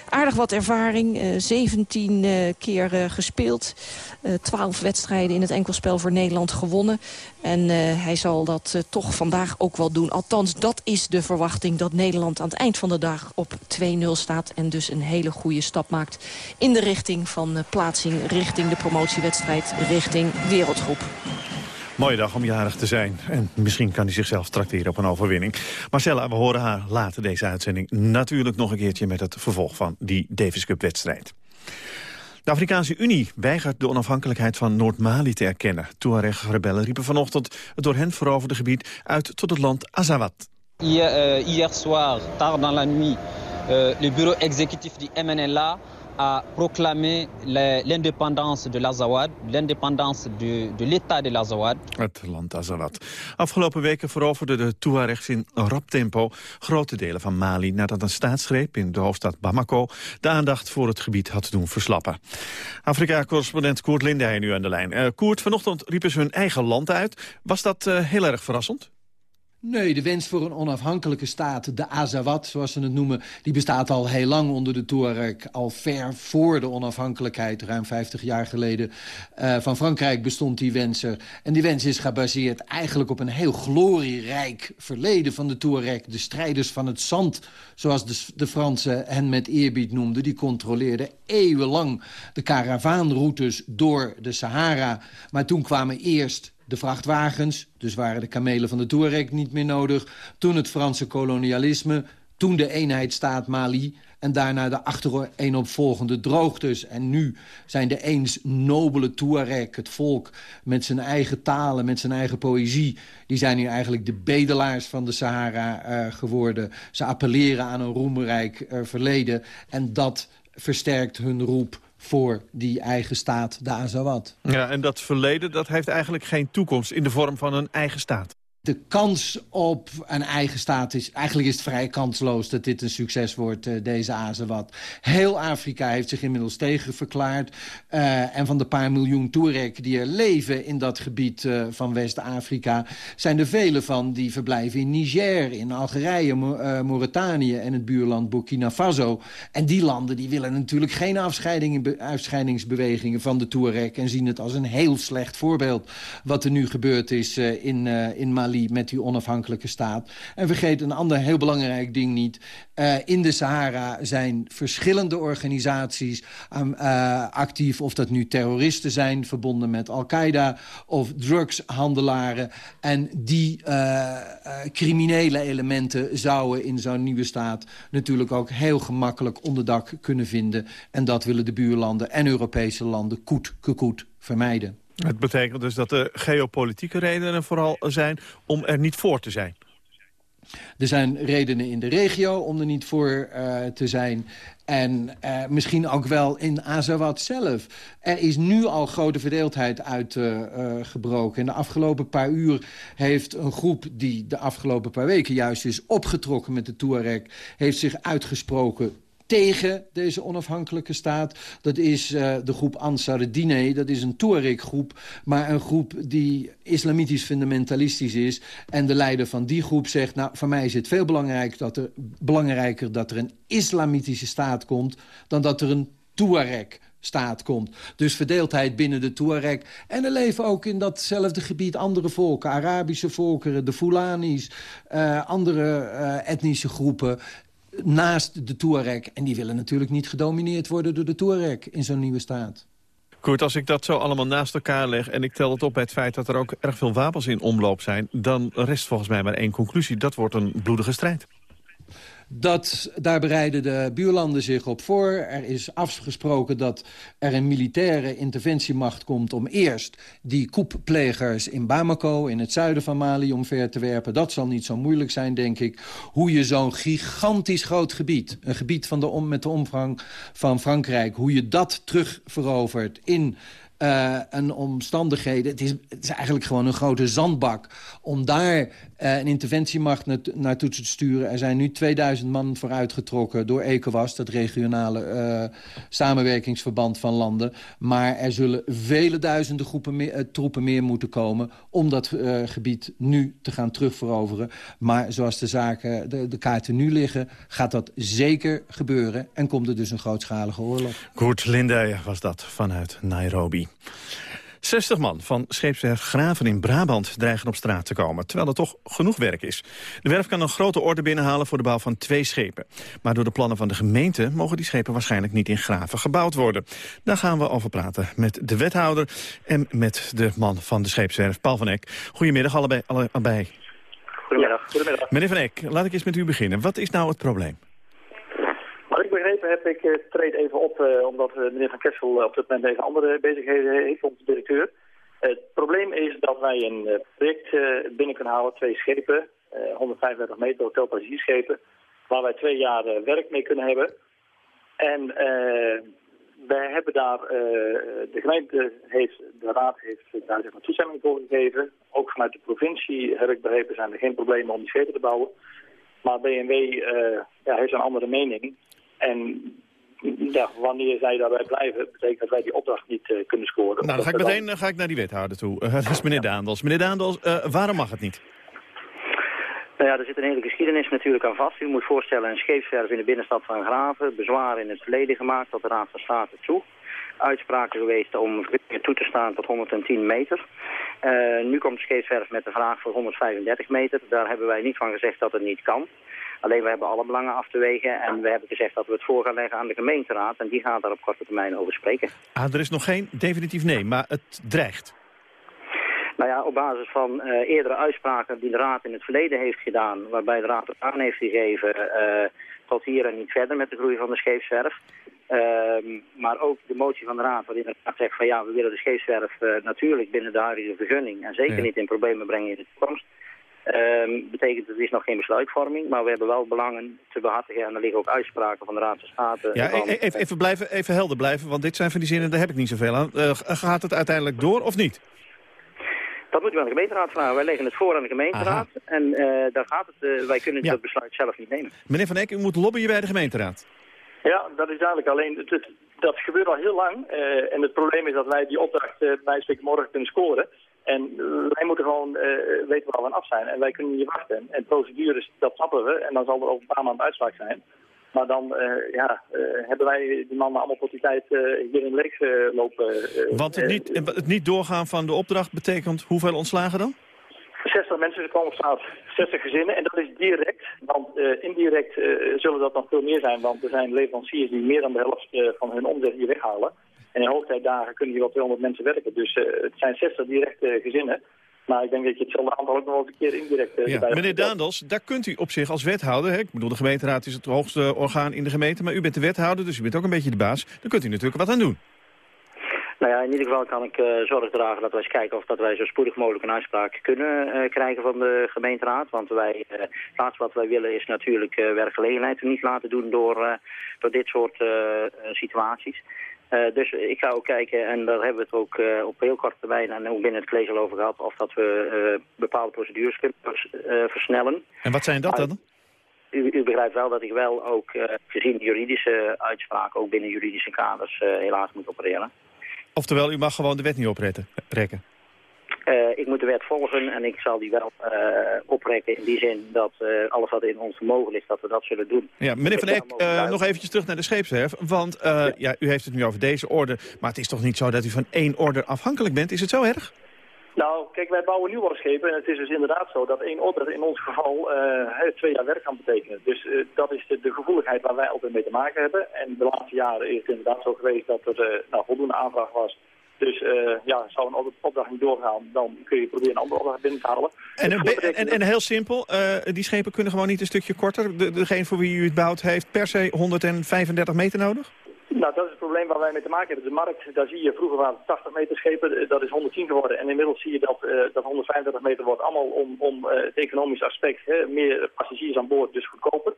Aardig wat ervaring, 17 uh, keer uh, gespeeld. Uh, 12 wedstrijden in het enkelspel voor Nederland gewonnen. En hij zal dat toch vandaag ook wel doen. Althans, dat is de verwachting dat Nederland aan het eind van de dag op 2-0 staat. En dus een hele goede stap maakt in de richting van plaatsing, richting de promotiewedstrijd, richting wereldgroep. Mooie dag om jarig te zijn. En misschien kan hij zichzelf tracteren op een overwinning. Marcella, we horen haar later deze uitzending natuurlijk nog een keertje... met het vervolg van die Davis Cup-wedstrijd. De Afrikaanse Unie weigert de onafhankelijkheid van Noord-Mali te erkennen. Tuareg-rebellen riepen vanochtend het door hen veroverde gebied uit tot het land Azawad. Hier, uh, hier soir, tard dans la nuit, uh, le bureau exécutif du MNLA a proclamé l'indépendance de l'Azawad, l'indépendance de, de l'État de l'Azawad. Het land Azawad. Afgelopen weken veroverden de Tuaregs in rap tempo grote delen van Mali... nadat een staatsgreep in de hoofdstad Bamako de aandacht voor het gebied had doen verslappen. Afrika-correspondent Koert Lindeijen nu aan de lijn. Uh, Koert, vanochtend riepen ze hun eigen land uit. Was dat uh, heel erg verrassend? Nee, de wens voor een onafhankelijke staat, de Azawad, zoals ze het noemen... die bestaat al heel lang onder de Touareg. Al ver voor de onafhankelijkheid, ruim 50 jaar geleden... Uh, van Frankrijk bestond die wens er. En die wens is gebaseerd eigenlijk op een heel glorierijk verleden van de Touareg. De strijders van het zand, zoals de, de Fransen hen met eerbied noemden... die controleerden eeuwenlang de karavaanroutes door de Sahara. Maar toen kwamen eerst de vrachtwagens, dus waren de kamelen van de Touareg niet meer nodig. Toen het Franse kolonialisme, toen de eenheidsstaat Mali... en daarna de achtereenopvolgende droogtes. En nu zijn de eens nobele Touareg, het volk... met zijn eigen talen, met zijn eigen poëzie... die zijn nu eigenlijk de bedelaars van de Sahara uh, geworden. Ze appelleren aan een roemrijk uh, verleden. En dat versterkt hun roep voor die eigen staat, de Azawad. Ja, en dat verleden dat heeft eigenlijk geen toekomst in de vorm van een eigen staat. De kans op een eigen staat is... Eigenlijk is het vrij kansloos dat dit een succes wordt, uh, deze Azawad. Heel Afrika heeft zich inmiddels tegen verklaard. Uh, en van de paar miljoen Touareg die er leven in dat gebied uh, van West-Afrika... zijn er vele van die verblijven in Niger, in Algerije, Mauritanië... en het buurland Burkina Faso. En die landen die willen natuurlijk geen afscheidingsbewegingen van de Touareg... en zien het als een heel slecht voorbeeld wat er nu gebeurd is in, in Mali met die onafhankelijke staat. En vergeet een ander heel belangrijk ding niet. Uh, in de Sahara zijn verschillende organisaties uh, actief. Of dat nu terroristen zijn, verbonden met Al-Qaeda... of drugshandelaren. En die uh, criminele elementen zouden in zo'n nieuwe staat... natuurlijk ook heel gemakkelijk onderdak kunnen vinden. En dat willen de buurlanden en Europese landen koet, gekoet vermijden. Het betekent dus dat er geopolitieke redenen vooral zijn om er niet voor te zijn. Er zijn redenen in de regio om er niet voor te zijn. En uh, misschien ook wel in Azawad zelf. Er is nu al grote verdeeldheid uitgebroken. Uh, in de afgelopen paar uur heeft een groep die de afgelopen paar weken juist is opgetrokken met de Touareg... heeft zich uitgesproken tegen deze onafhankelijke staat. Dat is uh, de groep Ansar Dine. Dat is een Tuareg-groep, maar een groep die islamitisch fundamentalistisch is. En de leider van die groep zegt... nou, voor mij is het veel belangrijk dat er, belangrijker dat er een islamitische staat komt... dan dat er een Tuareg staat komt. Dus verdeeldheid binnen de Tuareg. En er leven ook in datzelfde gebied andere volken. Arabische volkeren, de Fulanis, uh, andere uh, etnische groepen naast de Touareg. En die willen natuurlijk niet gedomineerd worden door de Touareg in zo'n nieuwe staat. Goed, als ik dat zo allemaal naast elkaar leg... en ik tel het op bij het feit dat er ook erg veel wapens in omloop zijn... dan rest volgens mij maar één conclusie. Dat wordt een bloedige strijd. Dat, daar bereiden de buurlanden zich op voor. Er is afgesproken dat er een militaire interventiemacht komt... om eerst die koepplegers in Bamako, in het zuiden van Mali, omver te werpen. Dat zal niet zo moeilijk zijn, denk ik. Hoe je zo'n gigantisch groot gebied, een gebied van de om, met de omvang van Frankrijk... hoe je dat terugverovert in uh, een omstandigheden. Het is, eigenlijk gewoon een grote zandbak. Om daar een interventiemacht naartoe te sturen. Er zijn nu 2000 man vooruitgetrokken door ECOWAS... dat regionale uh, samenwerkingsverband van landen. Maar er zullen vele duizenden groepen meer, troepen meer moeten komen... om dat gebied nu te gaan terugveroveren. Maar zoals de zaken, de, de kaarten nu liggen... gaat dat zeker gebeuren. En komt er dus een grootschalige oorlog. Goed, Linda was dat vanuit Nairobi. 60 man van scheepswerf Graven in Brabant dreigen op straat te komen... terwijl er toch genoeg werk is. De werf kan een grote orde binnenhalen voor de bouw van twee schepen. Maar door de plannen van de gemeente mogen die schepen waarschijnlijk niet in Graven gebouwd worden. Daar gaan we over praten met de wethouder en met de man van de scheepswerf, Paul van Eck. Goedemiddag allebei. allebei. Goedemiddag. Goedemiddag. Meneer van Eck, laat ik eens met u beginnen. Wat is nou het probleem? Heb, ik uh, treed even op, uh, omdat uh, meneer Van Kessel op dit moment even andere bezigheden heeft, onze directeur. het probleem is dat wij een project binnen kunnen halen, twee schepen, 135 meter hotelpassagiersschepen, waar wij twee jaar werk mee kunnen hebben. En wij hebben daar, de gemeente heeft, de raad heeft daar zeg toestemming voor gegeven. Ook vanuit de provincie, heb ik begrepen, zijn er geen problemen om die schepen te bouwen. Maar BMW ja, heeft een andere mening. En ja, wanneer zij daarbij blijven, betekent dat wij die opdracht niet uh, kunnen scoren. Nou, dan ga ik meteen dan... ga ik naar die wethouder toe. Uh, dat is meneer Daandels. Meneer Daandels, uh, waarom mag het niet? Nou ja, er zit een hele geschiedenis natuurlijk aan vast. U moet voorstellen een scheepswerf in de binnenstad van Graven. Bezwaar in het verleden gemaakt tot de Raad van State toe. Uitspraken geweest om toe te staan tot 110 meter. Uh, nu komt de scheepswerf met de vraag voor 135 meter. Daar hebben wij niet van gezegd dat het niet kan. Alleen we hebben alle belangen af te wegen en we hebben gezegd dat we het voor gaan leggen aan de gemeenteraad. En die gaat daar op korte termijn over spreken. Ah, er is nog geen definitief nee, maar het dreigt. Nou ja, op basis van uh, eerdere uitspraken die de Raad in het verleden heeft gedaan... waarbij de Raad het aan heeft gegeven uh, tot hier en niet verder met de groei van de scheepswerf... Uh, maar ook de motie van de Raad waarin de Raad zegt van ja, we willen de scheepswerf uh, natuurlijk binnen de huidige vergunning... en zeker ja. niet in problemen brengen in de toekomst. Um, betekent het is nog geen besluitvorming, maar we hebben wel belangen te behartigen. En er liggen ook uitspraken van de Raad van State. Ja, van, even, even, blijven, even helder blijven, want dit zijn van die zinnen, daar heb ik niet zoveel aan. Uh, gaat het uiteindelijk door of niet? Dat moet u aan de gemeenteraad vragen. Wij leggen het voor aan de gemeenteraad. Aha. En uh, daar gaat het. Wij kunnen ja. dat besluit zelf niet nemen. Meneer Van Eck, u moet lobbyen bij de gemeenteraad. Ja, dat is duidelijk. Alleen, het, het, dat gebeurt al heel lang. Uh, en het probleem is dat wij die opdracht uh, bij morgen kunnen scoren. En wij moeten gewoon uh, weten waar we aan af zijn. En wij kunnen niet wachten. En procedures, dat snappen we. En dan zal er over een paar maanden uitspraak zijn. Maar dan uh, ja, uh, hebben wij die mannen allemaal tot die tijd uh, hier in leeg lopen. Want het niet, het niet doorgaan van de opdracht betekent hoeveel ontslagen dan? 60 mensen komen op straat, 60 gezinnen. En dat is direct, want indirect zullen dat nog veel meer zijn. Want er zijn leveranciers die meer dan de helft van hun omzet hier weghalen. En in hoogtijdagen kunnen hier wel 200 mensen werken. Dus het zijn 60 directe gezinnen. Maar ik denk dat je hetzelfde aantal ook nog wel een keer indirect... Ja. Meneer Daandels, daar kunt u op zich als wethouder... Hè, ik bedoel, de gemeenteraad is het hoogste orgaan in de gemeente... maar u bent de wethouder, dus u bent ook een beetje de baas. Daar kunt u natuurlijk wat aan doen. Nou ja, in ieder geval kan ik uh, zorg dragen dat wij eens kijken of dat wij zo spoedig mogelijk een uitspraak kunnen uh, krijgen van de gemeenteraad. Want wij, uh, het laatste wat wij willen is natuurlijk werkgelegenheid niet laten doen door, door dit soort situaties. dus ik ga ook kijken, en daar hebben we het ook op heel korte termijn en ook binnen het college al over gehad, of dat we bepaalde procedures kunnen versnellen. En wat zijn dat dan? U, u, begrijpt wel dat ik wel ook gezien de juridische uitspraken ook binnen juridische kaders helaas moet opereren. Oftewel, u mag gewoon de wet niet oprekken? Uh, ik moet de wet volgen en ik zal die wel uh, oprekken in die zin dat uh, alles wat in ons vermogen ligt, dat we dat zullen doen. Ja, meneer Van Eck, nog eventjes terug naar de scheepswerf. Want ja. ja. u heeft het nu over deze orde, maar het is toch niet zo dat u van één orde afhankelijk bent? Is het zo erg? Nou, kijk, wij bouwen nieuwbouwschepen en het is dus inderdaad zo dat één order in ons geval uh, twee jaar werk kan betekenen. Dus uh, dat is de, de, gevoeligheid waar wij altijd mee te maken hebben. En de laatste jaren is het inderdaad zo geweest dat er uh, nou, voldoende aanvraag was. Dus ja, zou een opdracht niet doorgaan, dan kun je proberen een andere opdracht binnen te halen. En, en, en, en heel simpel, die schepen kunnen gewoon niet een stukje korter. De, degene voor wie u het bouwt heeft per se 135 meter nodig? Nou, dat is het probleem waar wij mee te maken hebben. De markt, daar zie je, vroeger waren het 80 meter schepen, eh, dat is 110 geworden. En inmiddels zie je dat, uh, dat 135 meter wordt allemaal om, om uh, het economisch aspect. Hè, meer passagiers aan boord, dus goedkoper.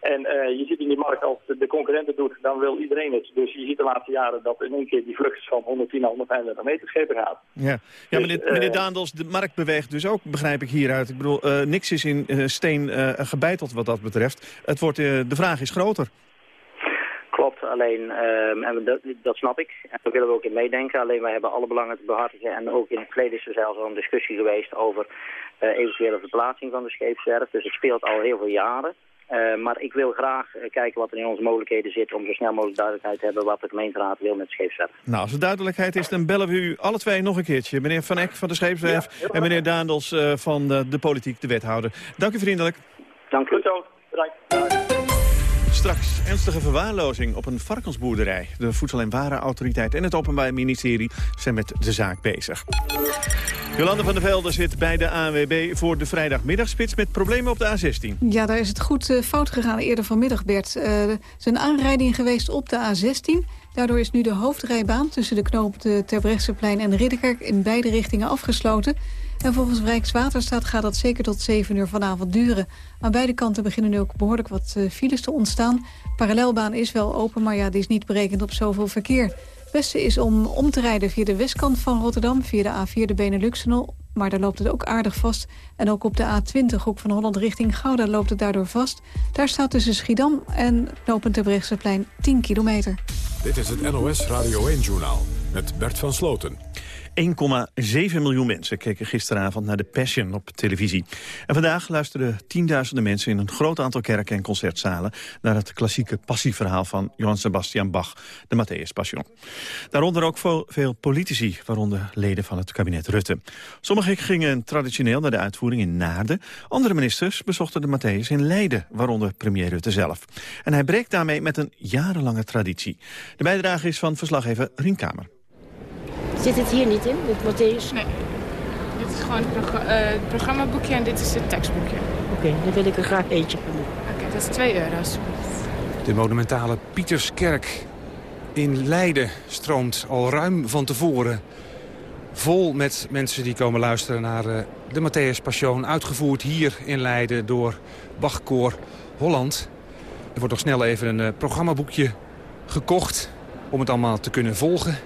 En uh, je ziet in die markt, als de, concurrenten doet, dan wil iedereen het. Dus je ziet de laatste jaren dat in één keer die vlucht van 110 naar 135 meter schepen gaat. Ja, ja dus, meneer, meneer Daandels, de markt beweegt dus ook, begrijp ik hieruit. Ik bedoel, niks is in steen gebeiteld wat dat betreft. Het wordt, de vraag is groter. Alleen, um, en dat, dat, snap ik. En daar willen we ook in meedenken. Alleen wij hebben alle belangen te behartigen. En ook in het verleden is er zelfs al een discussie geweest over uh, eventuele verplaatsing van de scheepswerf. Dus het speelt al heel veel jaren. Uh, maar ik wil graag uh, kijken wat er in onze mogelijkheden zit... om zo snel mogelijk duidelijkheid te hebben wat de gemeenteraad wil met de scheepswerf. Nou, als er duidelijkheid is, dan bellen we u alle twee nog een keertje. Meneer Van Eck van de scheepswerf ja, en meneer Daandels uh, van de, de politiek, de wethouder. Dank u vriendelijk. Dank u. Goed zo. Bedankt. Straks ernstige verwaarlozing op een varkensboerderij. De Voedsel- en Warenautoriteit en het Openbaar Ministerie zijn met de zaak bezig. Jolande van der Velde zit bij de ANWB voor de vrijdagmiddagspits met problemen op de A16. Ja, daar is het goed uh, fout gegaan eerder vanmiddag, Bert. Uh, er is een aanrijding geweest op de A16. Daardoor is nu de hoofdrijbaan tussen de knoop de Terbrechtseplein en Ridderkerk in beide richtingen afgesloten. En volgens Rijkswaterstaat gaat dat zeker tot 7 uur vanavond duren. Aan beide kanten beginnen nu ook behoorlijk wat uh, files te ontstaan. Parallelbaan is wel open, maar ja, die is niet berekend op zoveel verkeer. Het beste is om om te rijden via de westkant van Rotterdam... via de A4 de Benelux-tunnel, maar daar loopt het ook aardig vast. En ook op de A20, hoek van Holland richting Gouda, loopt het daardoor vast. Daar staat tussen Schiedam en knooppunt Terbrechtseplein 10 kilometer. Dit is het NOS Radio 1-journaal met Bert van Sloten. 1,7 miljoen mensen keken gisteravond naar de Passion op televisie. En vandaag luisterden tienduizenden mensen in een groot aantal kerken en concertzalen... naar het klassieke passieverhaal van Johann Sebastian Bach, de Matthäus Passion. Daaronder ook veel politici, waaronder leden van het kabinet Rutte. Sommigen gingen traditioneel naar de uitvoering in Naarden. Andere ministers bezochten de Matthäus in Leiden, waaronder premier Rutte zelf. En hij breekt daarmee met een jarenlange traditie. De bijdrage is van verslaggever Rien Kamer. Zit het hier niet in, dit Matthäus? Nee. Dit is gewoon het, uh, het programmaboekje en dit is het tekstboekje. Oké, okay, dan wil ik er graag eentje van doen. Oké, okay, dat is 2 euro De monumentale Pieterskerk in Leiden stroomt al ruim van tevoren vol met mensen die komen luisteren naar uh, de Matthäus Passion. Uitgevoerd hier in Leiden door Bachkoor Holland. Er wordt nog snel even een uh, programmaboekje gekocht om het allemaal te kunnen volgen.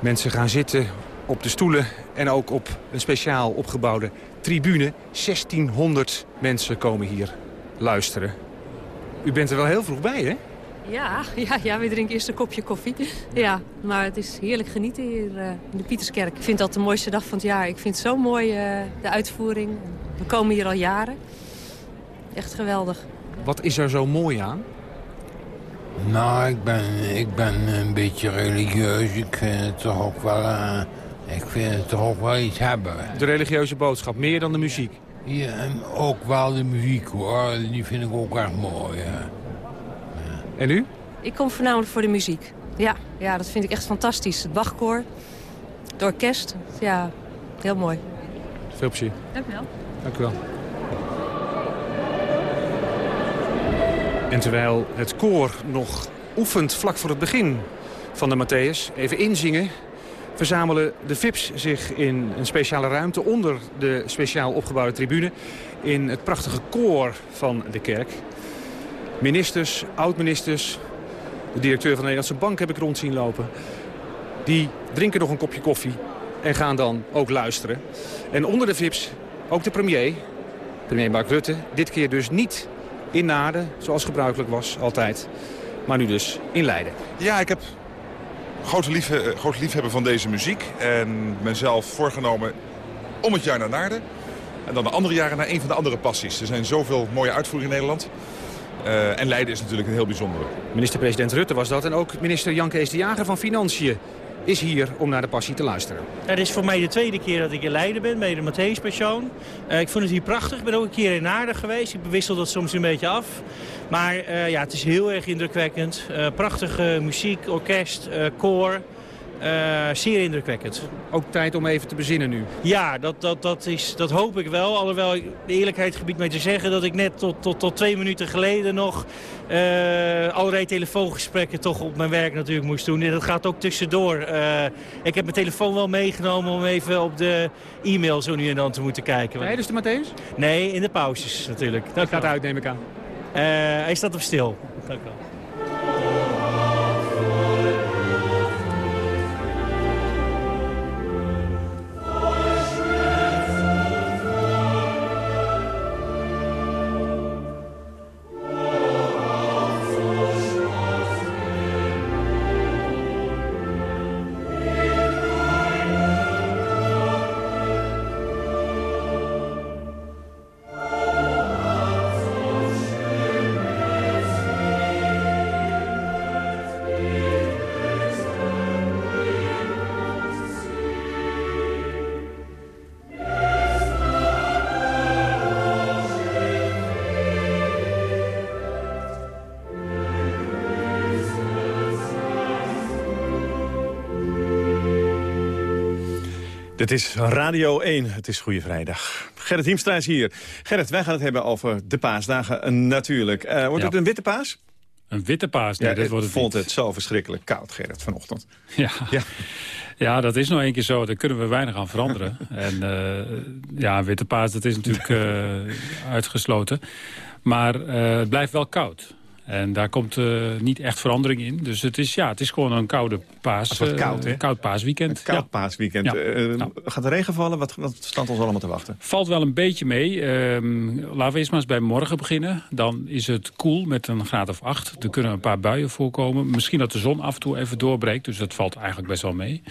Mensen gaan zitten op de stoelen en ook op een speciaal opgebouwde tribune. 1600 mensen komen hier luisteren. U bent er wel heel vroeg bij, hè? Ja, ja, ja we drinken eerst een kopje koffie. Ja, maar het is heerlijk genieten hier uh, in de Pieterskerk. Ik vind dat de mooiste dag van het jaar. Ik vind het zo mooi, uh, de uitvoering. We komen hier al jaren. Echt geweldig. Wat is er zo mooi aan? Nou, ik ben, ik ben een beetje religieus. Ik vind het toch ook wel, uh, ik vind het toch ook wel iets hebben. De religieuze boodschap, meer dan de muziek? Ja, en ook wel de muziek hoor. Die vind ik ook erg mooi. Ja. En u? Ik kom voornamelijk voor de muziek. Ja, ja, dat vind ik echt fantastisch. Het Bachkoor, het orkest. Ja, heel mooi. Veel plezier. Dank u wel. Dank u wel. En terwijl het koor nog oefent vlak voor het begin van de Matthäus. Even inzingen. Verzamelen de VIP's zich in een speciale ruimte onder de speciaal opgebouwde tribune. In het prachtige koor van de kerk. Ministers, oud-ministers, de directeur van de Nederlandse Bank heb ik rond zien lopen. Die drinken nog een kopje koffie en gaan dan ook luisteren. En onder de VIP's ook de premier, premier Mark Rutte. Dit keer dus niet in Naarden, zoals gebruikelijk was altijd. Maar nu dus in Leiden. Ja, ik heb grote, liefhe eh, grote liefhebber van deze muziek. En mezelf voorgenomen om het jaar naar Naarden. En dan de andere jaren naar een van de andere passies. Er zijn zoveel mooie uitvoeringen in Nederland. Uh, en Leiden is natuurlijk een heel bijzondere. Minister-president Rutte was dat. En ook minister Jan Kees de Jager van Financiën is hier om naar de passie te luisteren. Het is voor mij de tweede keer dat ik in Leiden ben, bij de Matthäus Passion. Uh, ik vond het hier prachtig. Ik ben ook een keer in Naarden geweest. Ik bewissel dat soms een beetje af. Maar uh, ja, het is heel erg indrukwekkend. Uh, prachtige muziek, orkest, koor. Uh, zeer indrukwekkend. Ook tijd om even te bezinnen nu? Ja, dat, dat, dat, is, dat hoop ik wel. Alhoewel de eerlijkheid gebiedt mij te zeggen dat ik net tot, tot, tot twee minuten geleden nog uh, allerlei telefoongesprekken toch op mijn werk natuurlijk moest doen. En dat gaat ook tussendoor. Uh, ik heb mijn telefoon wel meegenomen om even op de e-mail zo nu en dan te moeten kijken. Nee, dus de Matthäus? Nee, in de pauzes natuurlijk. Dat gaat uit, neem ik aan. hij staat op stil. Dank u wel. Het is Radio 1, het is Goede Vrijdag. Gerrit Hiemstra is hier. Gerrit, wij gaan het hebben over de paasdagen natuurlijk. Uh, wordt Ja. het een witte paas? Een witte paas, nee, ja, dat wordt het vond niet. het zo verschrikkelijk koud, Gerrit, vanochtend. Ja. Ja. Ja, dat is nou één keer zo. Daar kunnen we weinig aan veranderen. en eh, ja, witte paas, dat is natuurlijk eh, uitgesloten. Maar eh, het blijft wel koud. En daar komt eh, niet echt verandering in. Dus het is, ja, het is gewoon een koude paas. Eh, koud, hè? Koud paasweekend. Een koud Ja. paasweekend. Ja. Eh, Nou. Gaat er regen vallen? Wat, wat staat ons allemaal te wachten? Valt wel een beetje mee. Ehm, laten we eerst maar eens bij morgen beginnen. Dan is het koel met een graad of acht. Er kunnen een paar buien voorkomen. Misschien dat de zon af en toe even doorbreekt. Dus dat valt eigenlijk best wel mee.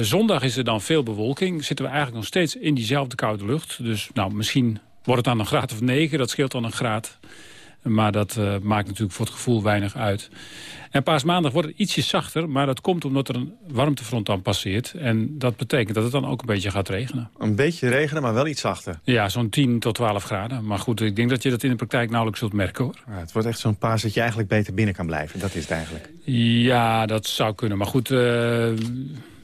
Zondag is er dan veel bewolking. Zitten we eigenlijk nog steeds in diezelfde koude lucht. Dus nou, misschien wordt het dan een graad of negen. Dat scheelt dan een graad. Maar dat eh, maakt natuurlijk voor het gevoel weinig uit. En paasmaandag wordt het ietsje zachter. Maar dat komt omdat er een warmtefront dan passeert. En dat betekent dat het dan ook een beetje gaat regenen. Een beetje regenen, maar wel iets zachter. Ja, zo'n 10 tot 12 graden. Maar goed, ik denk dat je dat in de praktijk nauwelijks zult merken hoor. Ja, het wordt echt zo'n paas dat je eigenlijk beter binnen kan blijven. Dat is het eigenlijk. Ja, dat zou kunnen. Maar goed, eh,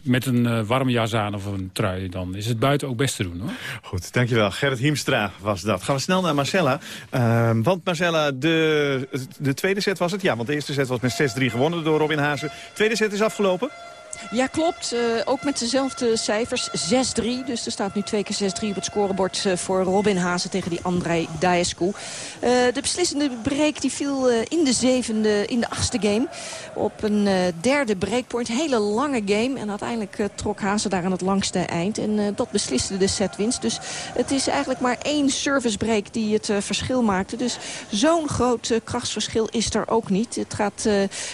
met een eh, warme jas aan of een trui... dan is het buiten ook best te doen hoor. Goed, dankjewel. Gerrit Hiemstra was dat. Gaan we snel naar Marcella. Ehm, want Marcella, de, de tweede set was het? Ja, want de eerste set was met 6-3 gewonnen door Robin Hazen. tweede set is afgelopen. Ja, klopt. Eh, ook met dezelfde cijfers. 6-3. Dus er staat nu twee keer 6-3 op het scorebord eh, voor Robin Hazen tegen die Andrei Daescu. Eh, de beslissende break die viel in de zevende, in de achtste game. Op een derde breakpoint. Hele lange game. En uiteindelijk trok Hazen daar aan het langste eind. En dat besliste de setwinst. Dus het is eigenlijk maar één service break die het verschil maakte. Dus zo'n groot krachtsverschil is er ook niet. Het gaat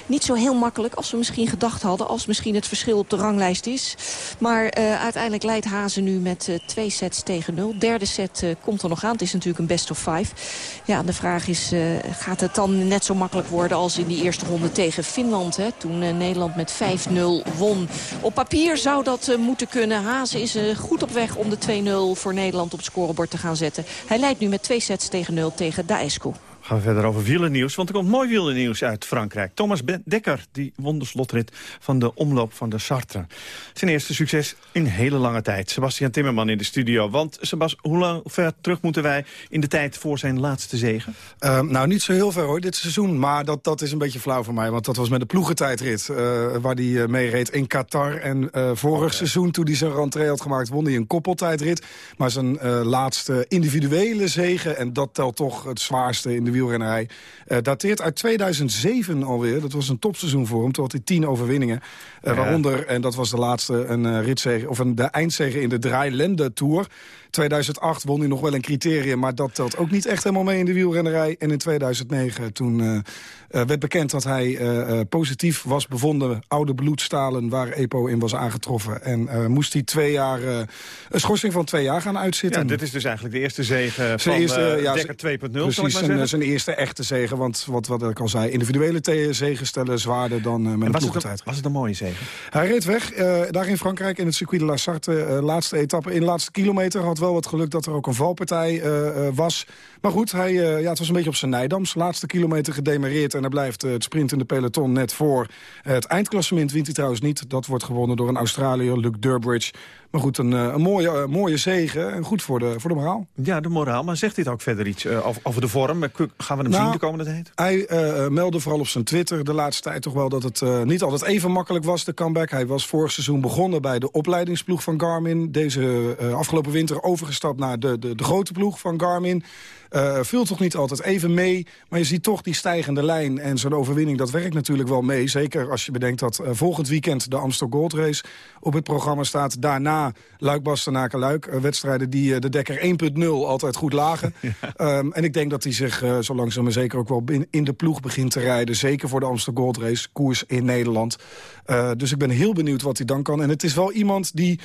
niet zo heel makkelijk als we misschien gedacht hadden. Als misschien verschil op de ranglijst is. Maar eh, uiteindelijk leidt Hazen nu met eh, twee sets tegen nul. Derde set eh, komt er nog aan. Het is natuurlijk een best of five. Ja, de vraag is, gaat het dan net zo makkelijk worden als in die eerste ronde tegen Finland? Hè? Toen Nederland met 5-0 won. Op papier zou dat moeten kunnen. Hazen is goed op weg om de 2-0 voor Nederland op het scorebord te gaan zetten. Hij leidt nu met twee sets tegen nul tegen Daescu. Gaan we verder over wielernieuws, want er komt mooi wielernieuws uit Frankrijk. Thomas Dekker die won de slotrit van de omloop van de Sartre. Zijn eerste succes in hele lange tijd. Sebastian Timmerman in de studio. Want Sebas, hoe lang ver terug moeten wij in de tijd voor zijn laatste zegen? Uh, nou, niet zo heel ver hoor, dit seizoen. Maar dat, dat is een beetje flauw voor mij. Want dat was met de ploegentijdrit uh, waar hij uh, mee reed in Qatar. En uh, vorig okay. seizoen, toen hij zijn rentree had gemaakt, won hij een koppeltijdrit. Maar zijn laatste individuele zegen, en dat telt toch het zwaarste in de wielrennerij... dateert uit 2007 alweer. Dat was een topseizoen voor hem. Toen had hij tien overwinningen. Ja. Waaronder, en dat was de laatste, een ritzege, of een, de eindzege in de Draailende Tour... 2008 won hij nog wel een criterium, maar dat telt ook niet echt helemaal mee in de wielrennerij. En in 2009, toen uh, uh, werd bekend dat hij uh, positief was bevonden. Oude bloedstalen waar EPO in was aangetroffen. En moest hij twee jaar, een schorsing van twee jaar gaan uitzitten. Ja, dit is dus eigenlijk de eerste zege van eerste, ja, Dekker 2.0, Precies, zijn, zijn eerste echte zege. Want wat, wat ik al zei, individuele zegen stellen zwaarder dan met een ploegentijd. Was het een mooie zege? Hij reed weg, daar in Frankrijk, in het circuit de La Sarthe. laatste etappe, in de laatste kilometer had wel wat geluk dat er ook een valpartij uh, uh, was. Maar goed, hij, uh, ja, het was een beetje op zijn nijdams. Laatste kilometer gedemareerd en hij blijft het sprint in de peloton net voor. het eindklassement wint hij trouwens niet. Dat wordt gewonnen door een Australiër, Luke Durbridge. Maar goed, een, een mooie, mooie zegen en goed voor de, voor de moraal. Ja, de moraal. Maar zegt dit ook verder iets over, over de vorm? Gaan we hem nou, zien de komende tijd? Hij meldde vooral op zijn Twitter de laatste tijd toch wel... dat het niet altijd even makkelijk was, de comeback. Hij was vorig seizoen begonnen bij de opleidingsploeg van Garmin. Deze afgelopen winter overgestapt naar de, de, de grote ploeg van Garmin. Uh, vult toch niet altijd even mee, maar je ziet toch die stijgende lijn. En zo'n overwinning, dat werkt natuurlijk wel mee. Zeker als je bedenkt dat uh, volgend weekend de Amstel Gold Race op het programma staat. Daarna Luik, Bastenaken, Luik. Uh, wedstrijden die de Dekker 1.0 altijd goed lagen. Ja. Um, en ik denk dat hij zich zo langzaam maar zeker ook wel in, in, de ploeg begint te rijden. Zeker voor de Amstel Gold Race, koers in Nederland. dus ik ben heel benieuwd wat hij dan kan. En het is wel iemand die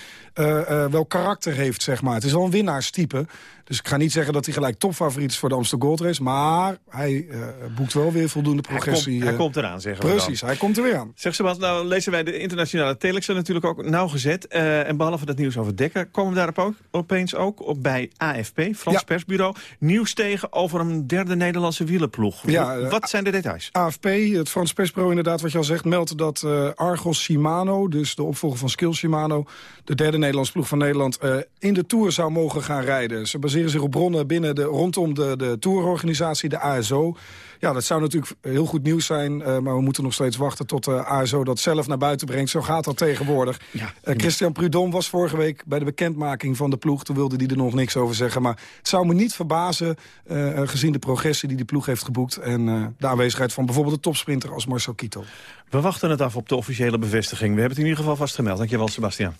wel karakter heeft, zeg maar. Het is wel een winnaarstype. Dus ik ga niet zeggen dat hij gelijk topfavoriet is voor de Amsterdam Gold Race. Maar hij uh, boekt wel weer voldoende progressie. Hij, komt, hij komt eraan, zeggen we Precies, hij komt er weer aan. Zeg Sebas, nou lezen wij de internationale telex natuurlijk ook nauwgezet. Uh, en behalve dat nieuws over Dekker komen we daarop ook, opeens ook op bij AFP, Frans ja. Persbureau. Nieuws tegen over een derde Nederlandse wielerploeg. Ja, uh, Wat zijn de details? AFP, het Frans Persbureau inderdaad, wat je al zegt, meldt dat Argos Shimano, dus de opvolger van Skill Shimano, de derde Nederlandse ploeg van Nederland, in de Tour zou mogen gaan rijden. Ze baseren zich op bronnen binnen de, rondom de, de tourorganisatie, de ASO. Ja, dat zou natuurlijk heel goed nieuws zijn, uh, maar we moeten nog steeds wachten tot de ASO dat zelf naar buiten brengt. Zo gaat dat tegenwoordig. Ja. Uh, Christian Prudhomme was vorige week bij de bekendmaking van de ploeg. Toen wilde hij er nog niks over zeggen. Maar het zou me niet verbazen, uh, gezien de progressie die die ploeg heeft geboekt... en de aanwezigheid van bijvoorbeeld de topsprinter als Marcel Kittel. We wachten het af op de officiële bevestiging. We hebben het in ieder geval vastgemeld. Dankjewel, Sebastian.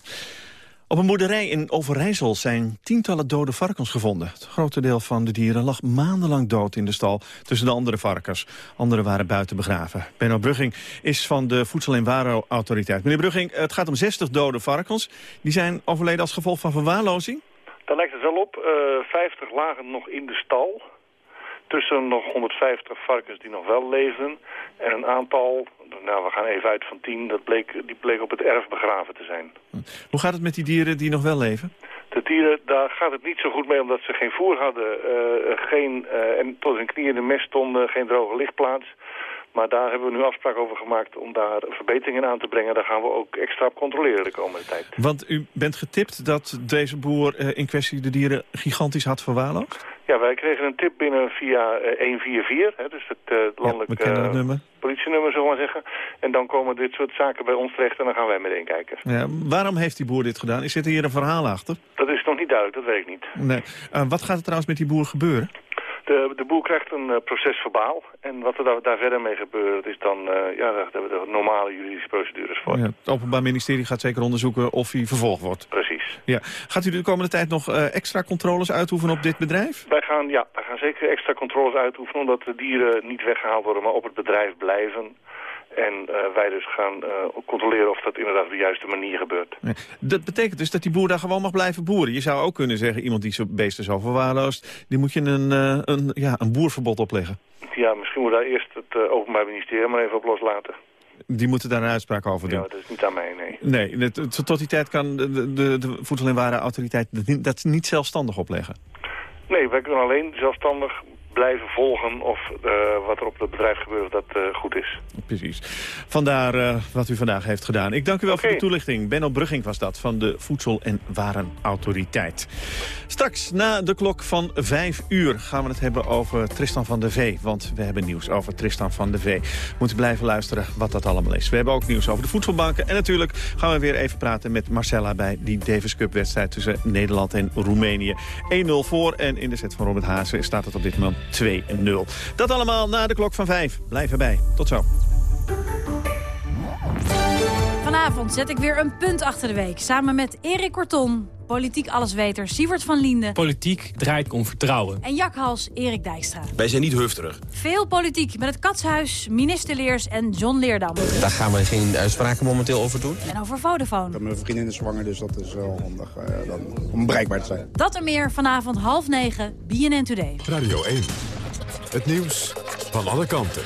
Op een boerderij in Overijssel zijn tientallen dode varkens gevonden. Het grote deel van de dieren lag maandenlang dood in de stal tussen de andere varkens. Anderen waren buiten begraven. Benno Brugging is van de Voedsel- en Warenautoriteit. Meneer Brugging, het gaat om 60 dode varkens. Die zijn overleden als gevolg van verwaarlozing? Daar lijkt het wel op. Uh, eh, 50 lagen nog in de stal. Tussen nog 150 varkens die nog wel leefden. En een aantal nou, we gaan even uit van tien. Dat bleek, die bleek op het erf begraven te zijn. Hoe gaat het met die dieren die nog wel leven? De dieren, daar gaat het niet zo goed mee omdat ze geen voer hadden. Uh, geen, uh, en tot hun knieën in de mest stonden, geen droge lichtplaats. Maar daar hebben we nu afspraak over gemaakt om daar verbeteringen aan te brengen. Daar gaan we ook extra op controleren de komende tijd. Want u bent getipt dat deze boer uh, in kwestie de dieren gigantisch had verwaarloosd? Ja, wij kregen een tip binnen via uh, 144, hè, dus het uh, landelijk ja, nummer. politienummer, zullen we maar zeggen. En dan komen dit soort zaken bij ons terecht en dan gaan wij meteen kijken. Ja, waarom heeft die boer dit gedaan? Is er hier een verhaal achter? Dat is nog niet duidelijk, dat weet ik niet. Nee. wat gaat er trouwens met die boer gebeuren? De, de boer krijgt een uh, proces verbaal. En wat er daar, daar, verder mee gebeurt, is dan... Uh, ja, daar hebben we de normale juridische procedures voor. Ja, het Openbaar Ministerie gaat zeker onderzoeken of hij vervolgd wordt. Precies. Ja. Gaat u de komende tijd nog uh, extra controles uitoefenen op dit bedrijf? Wij gaan, ja, wij gaan zeker extra controles uitoefenen... omdat de dieren niet weggehaald worden, maar op het bedrijf blijven. En uh, wij dus gaan uh, controleren of dat inderdaad op de juiste manier gebeurt. Dat betekent dus dat die boer daar gewoon mag blijven boeren. Je zou ook kunnen zeggen, iemand die zijn beesten zo verwaarloost... die moet je een, uh, een, ja, een boerverbod opleggen. Ja, misschien moet daar eerst het Openbaar Ministerie maar even op loslaten. Die moeten daar een uitspraak over doen? Ja, dat is niet aan mij, nee. Nee, tot die tijd kan de, de, de Voedsel- en Warenautoriteit dat niet zelfstandig opleggen? Nee, wij kunnen alleen zelfstandig blijven volgen of wat er op het bedrijf gebeurt, of dat goed is. Precies. Vandaar wat u vandaag heeft gedaan. Ik dank u wel voor de toelichting. Benno Brugging was dat, van de Voedsel- en Warenautoriteit. Straks na de klok van vijf uur gaan we het hebben over Tristan van der Vee. Want we hebben nieuws over Tristan van der Vee. Moeten blijven luisteren wat dat allemaal is. We hebben ook nieuws over de voedselbanken. En natuurlijk gaan we weer even praten met Marcella bij die Davis Cup wedstrijd tussen Nederland en Roemenië. 1-0 voor en in de set van Robert Haase staat het op dit moment 2-0. Dat allemaal na de klok van 5. Blijf erbij. Tot zo. Vanavond zet ik weer een punt achter de week. Samen met Erik Korton, politiek allesweter Sievert van Linden. Politiek draait om vertrouwen. En Jack Hals, Erik Dijkstra. Wij zijn niet hufterig. Veel politiek met het Katshuis, minister Leers en John Leerdam. Daar gaan we geen uitspraken momenteel over doen. En over Vodafone. Mijn vriendin is zwanger, dus dat is wel handig uh, dan, om bereikbaar te zijn. Dat en meer vanavond half negen, BNN Today. Radio 1. Het nieuws van alle kanten.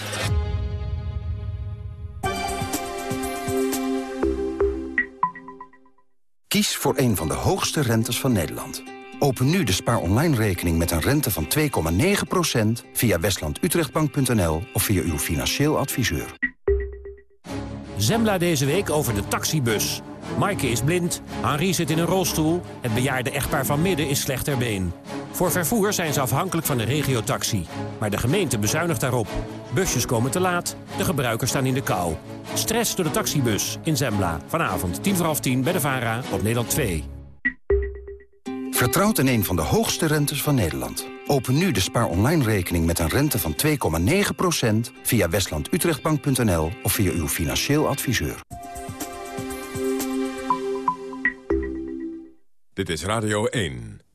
Kies voor een van de hoogste rentes van Nederland. Open nu de spaar online rekening met een rente van 2,9% via westlandutrechtbank.nl of via uw financieel adviseur. Zembla deze week over de taxibus. Maaike is blind, Henri zit in een rolstoel... het bejaarde echtpaar van midden is slecht ter been. Voor vervoer zijn ze afhankelijk van de regiotaxi. Maar de gemeente bezuinigt daarop. Busjes komen te laat, de gebruikers staan in de kou. Stress door de taxibus in Zembla. Vanavond tien voor half tien bij de VARA op Nederland 2. Vertrouwt in een van de hoogste rentes van Nederland. Open nu de spaar online rekening met een rente van 2,9% via westlandutrechtbank.nl of via uw financieel adviseur. Dit is Radio 1.